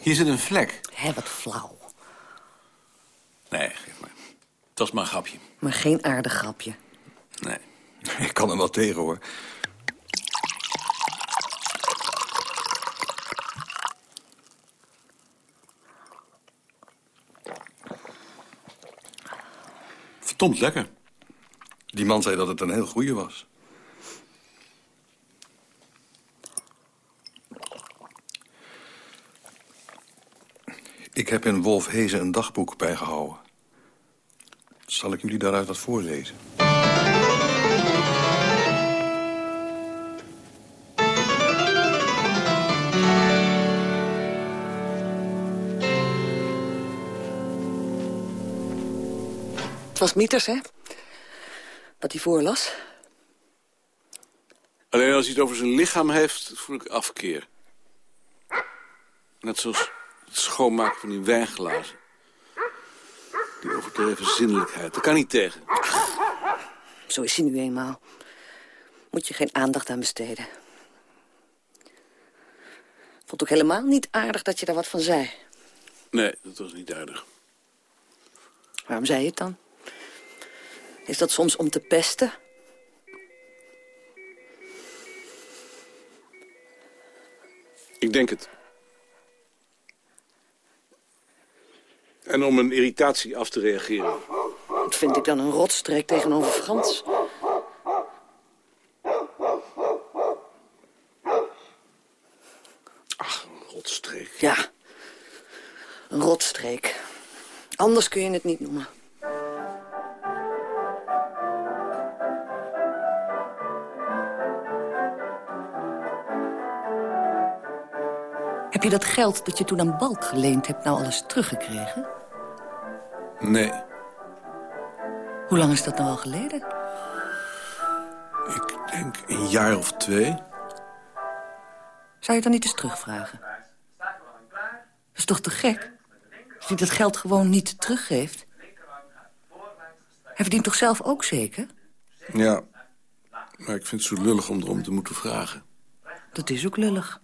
Hier zit een vlek. Hé, wat flauw. Nee, geef maar. Het was maar een grapje. Maar geen aardig grapje. Nee. Ik kan er wel tegen, hoor. Verdomd lekker. Die man zei dat het een heel goeie was. Ik heb in Wolf Hezen een dagboek bijgehouden. Zal ik jullie daaruit wat voorlezen? Het was Mieters, hè? Wat hij voorlas. Alleen als hij het over zijn lichaam heeft, voel ik afkeer. Net zoals het schoonmaken van die wijnglazen. Die overdreven zinnelijkheid. Daar kan niet tegen. Zo is hij nu eenmaal. Moet je geen aandacht aan besteden. Vond ook helemaal niet aardig dat je daar wat van zei. Nee, dat was niet aardig. Waarom zei je het dan? Is dat soms om te pesten? Ik denk het. En om een irritatie af te reageren. Dat vind ik dan een rotstreek tegenover Frans. Ach, een rotstreek. Ja, een rotstreek. Anders kun je het niet noemen. Heb je dat geld dat je toen aan Balk geleend hebt nou alles teruggekregen? Nee, Hoe lang is dat nou al geleden? ik denk een jaar of twee. Zou je het dan niet eens terugvragen? Dat is toch te gek? Als hij dat geld gewoon niet teruggeeft? Hij verdient toch zelf ook zeker? Ja, maar ik vind het zo lullig om erom te moeten vragen. Dat is ook lullig.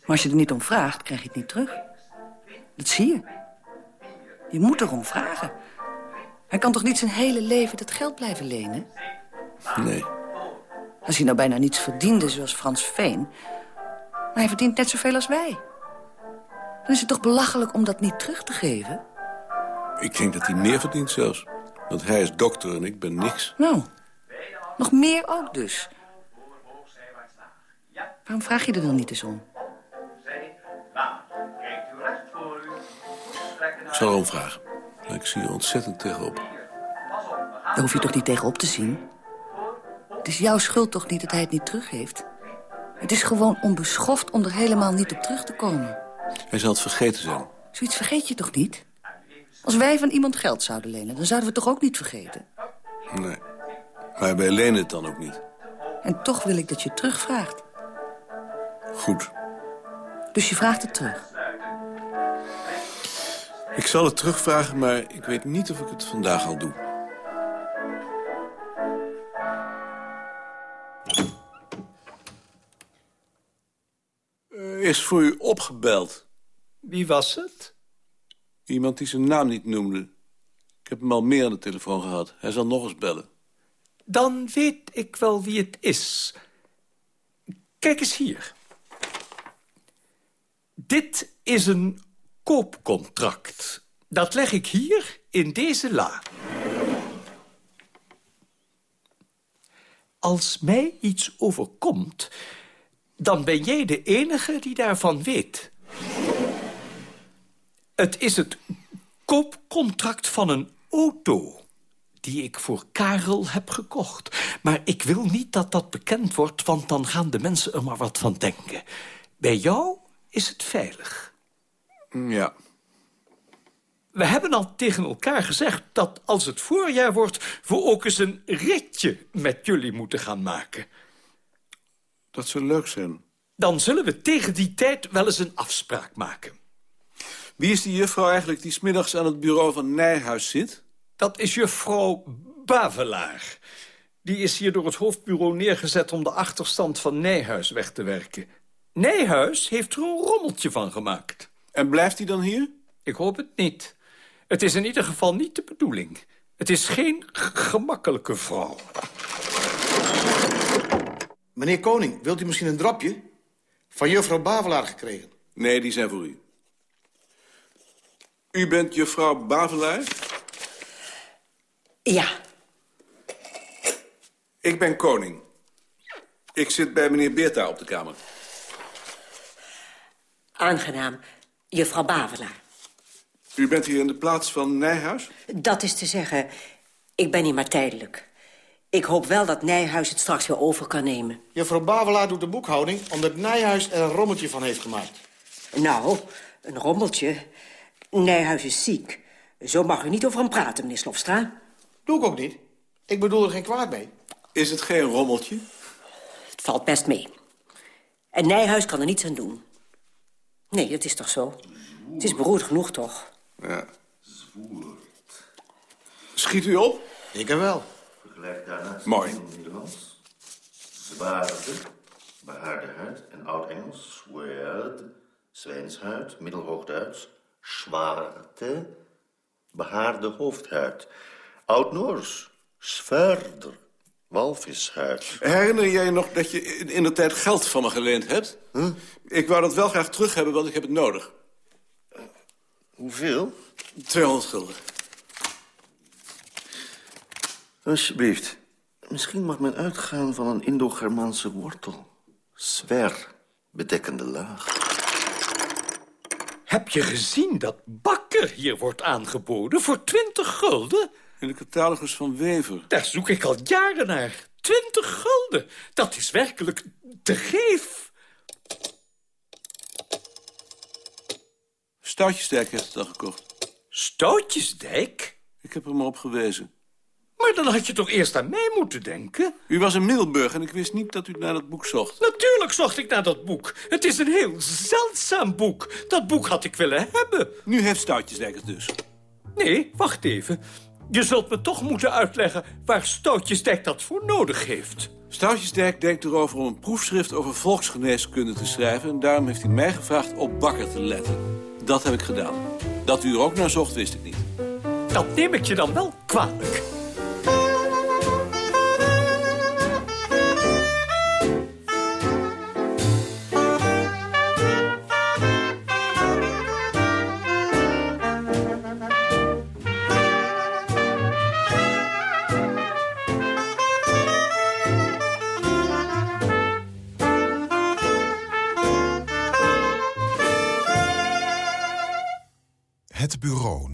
Maar als je er niet om vraagt, krijg je het niet terug. Dat zie je. Je moet erom vragen. Hij kan toch niet zijn hele leven dat geld blijven lenen? Nee. Als hij nou bijna niets verdiende, zoals Frans Veen... maar hij verdient net zoveel als wij. Dan is het toch belachelijk om dat niet terug te geven? Ik denk dat hij meer verdient zelfs. Want hij is dokter en ik ben niks. Nou, nog meer ook dus. Waarom vraag je er dan niet eens om? Ik zal erom vragen. Maar ik zie er ontzettend tegenop. Daar hoef je toch niet tegenop te zien? Het is jouw schuld toch niet dat hij het niet teruggeeft? Het is gewoon onbeschoft om er helemaal niet op terug te komen. Hij zal het vergeten zijn. Zoiets vergeet je toch niet? Als wij van iemand geld zouden lenen, dan zouden we het toch ook niet vergeten? Nee. Maar wij lenen het dan ook niet. En toch wil ik dat je het terugvraagt. Goed. Dus je vraagt het terug? Ik zal het terugvragen, maar ik weet niet of ik het vandaag al doe. Er is voor u opgebeld. Wie was het? Iemand die zijn naam niet noemde. Ik heb hem al meer aan de telefoon gehad. Hij zal nog eens bellen. Dan weet ik wel wie het is. Kijk eens hier. Dit is een koopcontract. Dat leg ik hier in deze la. Als mij iets overkomt, dan ben jij de enige die daarvan weet. Het is het koopcontract van een auto die ik voor Karel heb gekocht. Maar ik wil niet dat dat bekend wordt, want dan gaan de mensen er maar wat van denken. Bij jou is het veilig. Ja. We hebben al tegen elkaar gezegd dat als het voorjaar wordt... we ook eens een ritje met jullie moeten gaan maken. Dat zou leuk zijn. Dan zullen we tegen die tijd wel eens een afspraak maken. Wie is die juffrouw eigenlijk die smiddags aan het bureau van Nijhuis zit? Dat is juffrouw Bavelaar. Die is hier door het hoofdbureau neergezet om de achterstand van Nijhuis weg te werken. Nijhuis heeft er een rommeltje van gemaakt. En blijft hij dan hier? Ik hoop het niet. Het is in ieder geval niet de bedoeling. Het is geen gemakkelijke vrouw. Meneer Koning, wilt u misschien een drapje? Van juffrouw Bavelaar gekregen. Nee, die zijn voor u. U bent juffrouw Bavelaar? Ja. Ik ben Koning. Ik zit bij meneer Beerta op de kamer. Aangenaam, juffrouw Bavelaar. U bent hier in de plaats van Nijhuis? Dat is te zeggen, ik ben hier maar tijdelijk. Ik hoop wel dat Nijhuis het straks weer over kan nemen. Juffrouw Bavelaar doet de boekhouding omdat Nijhuis er een rommeltje van heeft gemaakt. Nou, een rommeltje. Nijhuis is ziek. Zo mag u niet over hem praten, meneer Slofstra. Doe ik ook niet. Ik bedoel er geen kwaad mee. Is het geen rommeltje? Het valt best mee. En Nijhuis kan er niets aan doen. Nee, dat is toch zo? Het is beroerd genoeg, toch? Ja. Schiet u op? Ik er wel. Vergelijk daarnaast Mooi. Nederlands. Zwaarde, behaarde huid en Oud-Engels. Swerd, zwijnshuid, Middelhoogduits. Zwarte, behaarde hoofdhuid. Oud-Noors, zwaarder, walvishuid. Herinner jij je nog dat je in, de tijd geld van me geleend hebt? Ik wou dat wel graag terug hebben, want ik heb het nodig. Hoeveel? 200 gulden. Alsjeblieft. Misschien mag men uitgaan van een Indo-Germaanse wortel. Zwer, bedekkende laag. Heb je gezien dat bakker hier wordt aangeboden voor 20 gulden? In de catalogus van Wever. Daar zoek ik al jaren naar. 20 gulden. Dat is werkelijk te geef. Stoutjesdijk heeft het al gekocht. Stoutjesdijk? Ik heb er maar op gewezen. Maar dan had je toch eerst aan mij moeten denken? U was in Middelburg en ik wist niet dat u naar dat boek zocht. Natuurlijk zocht ik naar dat boek. Het is een heel zeldzaam boek. Dat boek had ik willen hebben. Nu heeft Stoutjesdijk het dus. Nee, wacht even. Je zult me toch moeten uitleggen waar Stoutjesdijk dat voor nodig heeft. Stoutjesdijk denkt erover om een proefschrift over volksgeneeskunde te schrijven... en daarom heeft hij mij gevraagd op bakker te letten. Dat heb ik gedaan. Dat u er ook naar zocht, wist ik niet. Dat neem ik je dan wel kwalijk.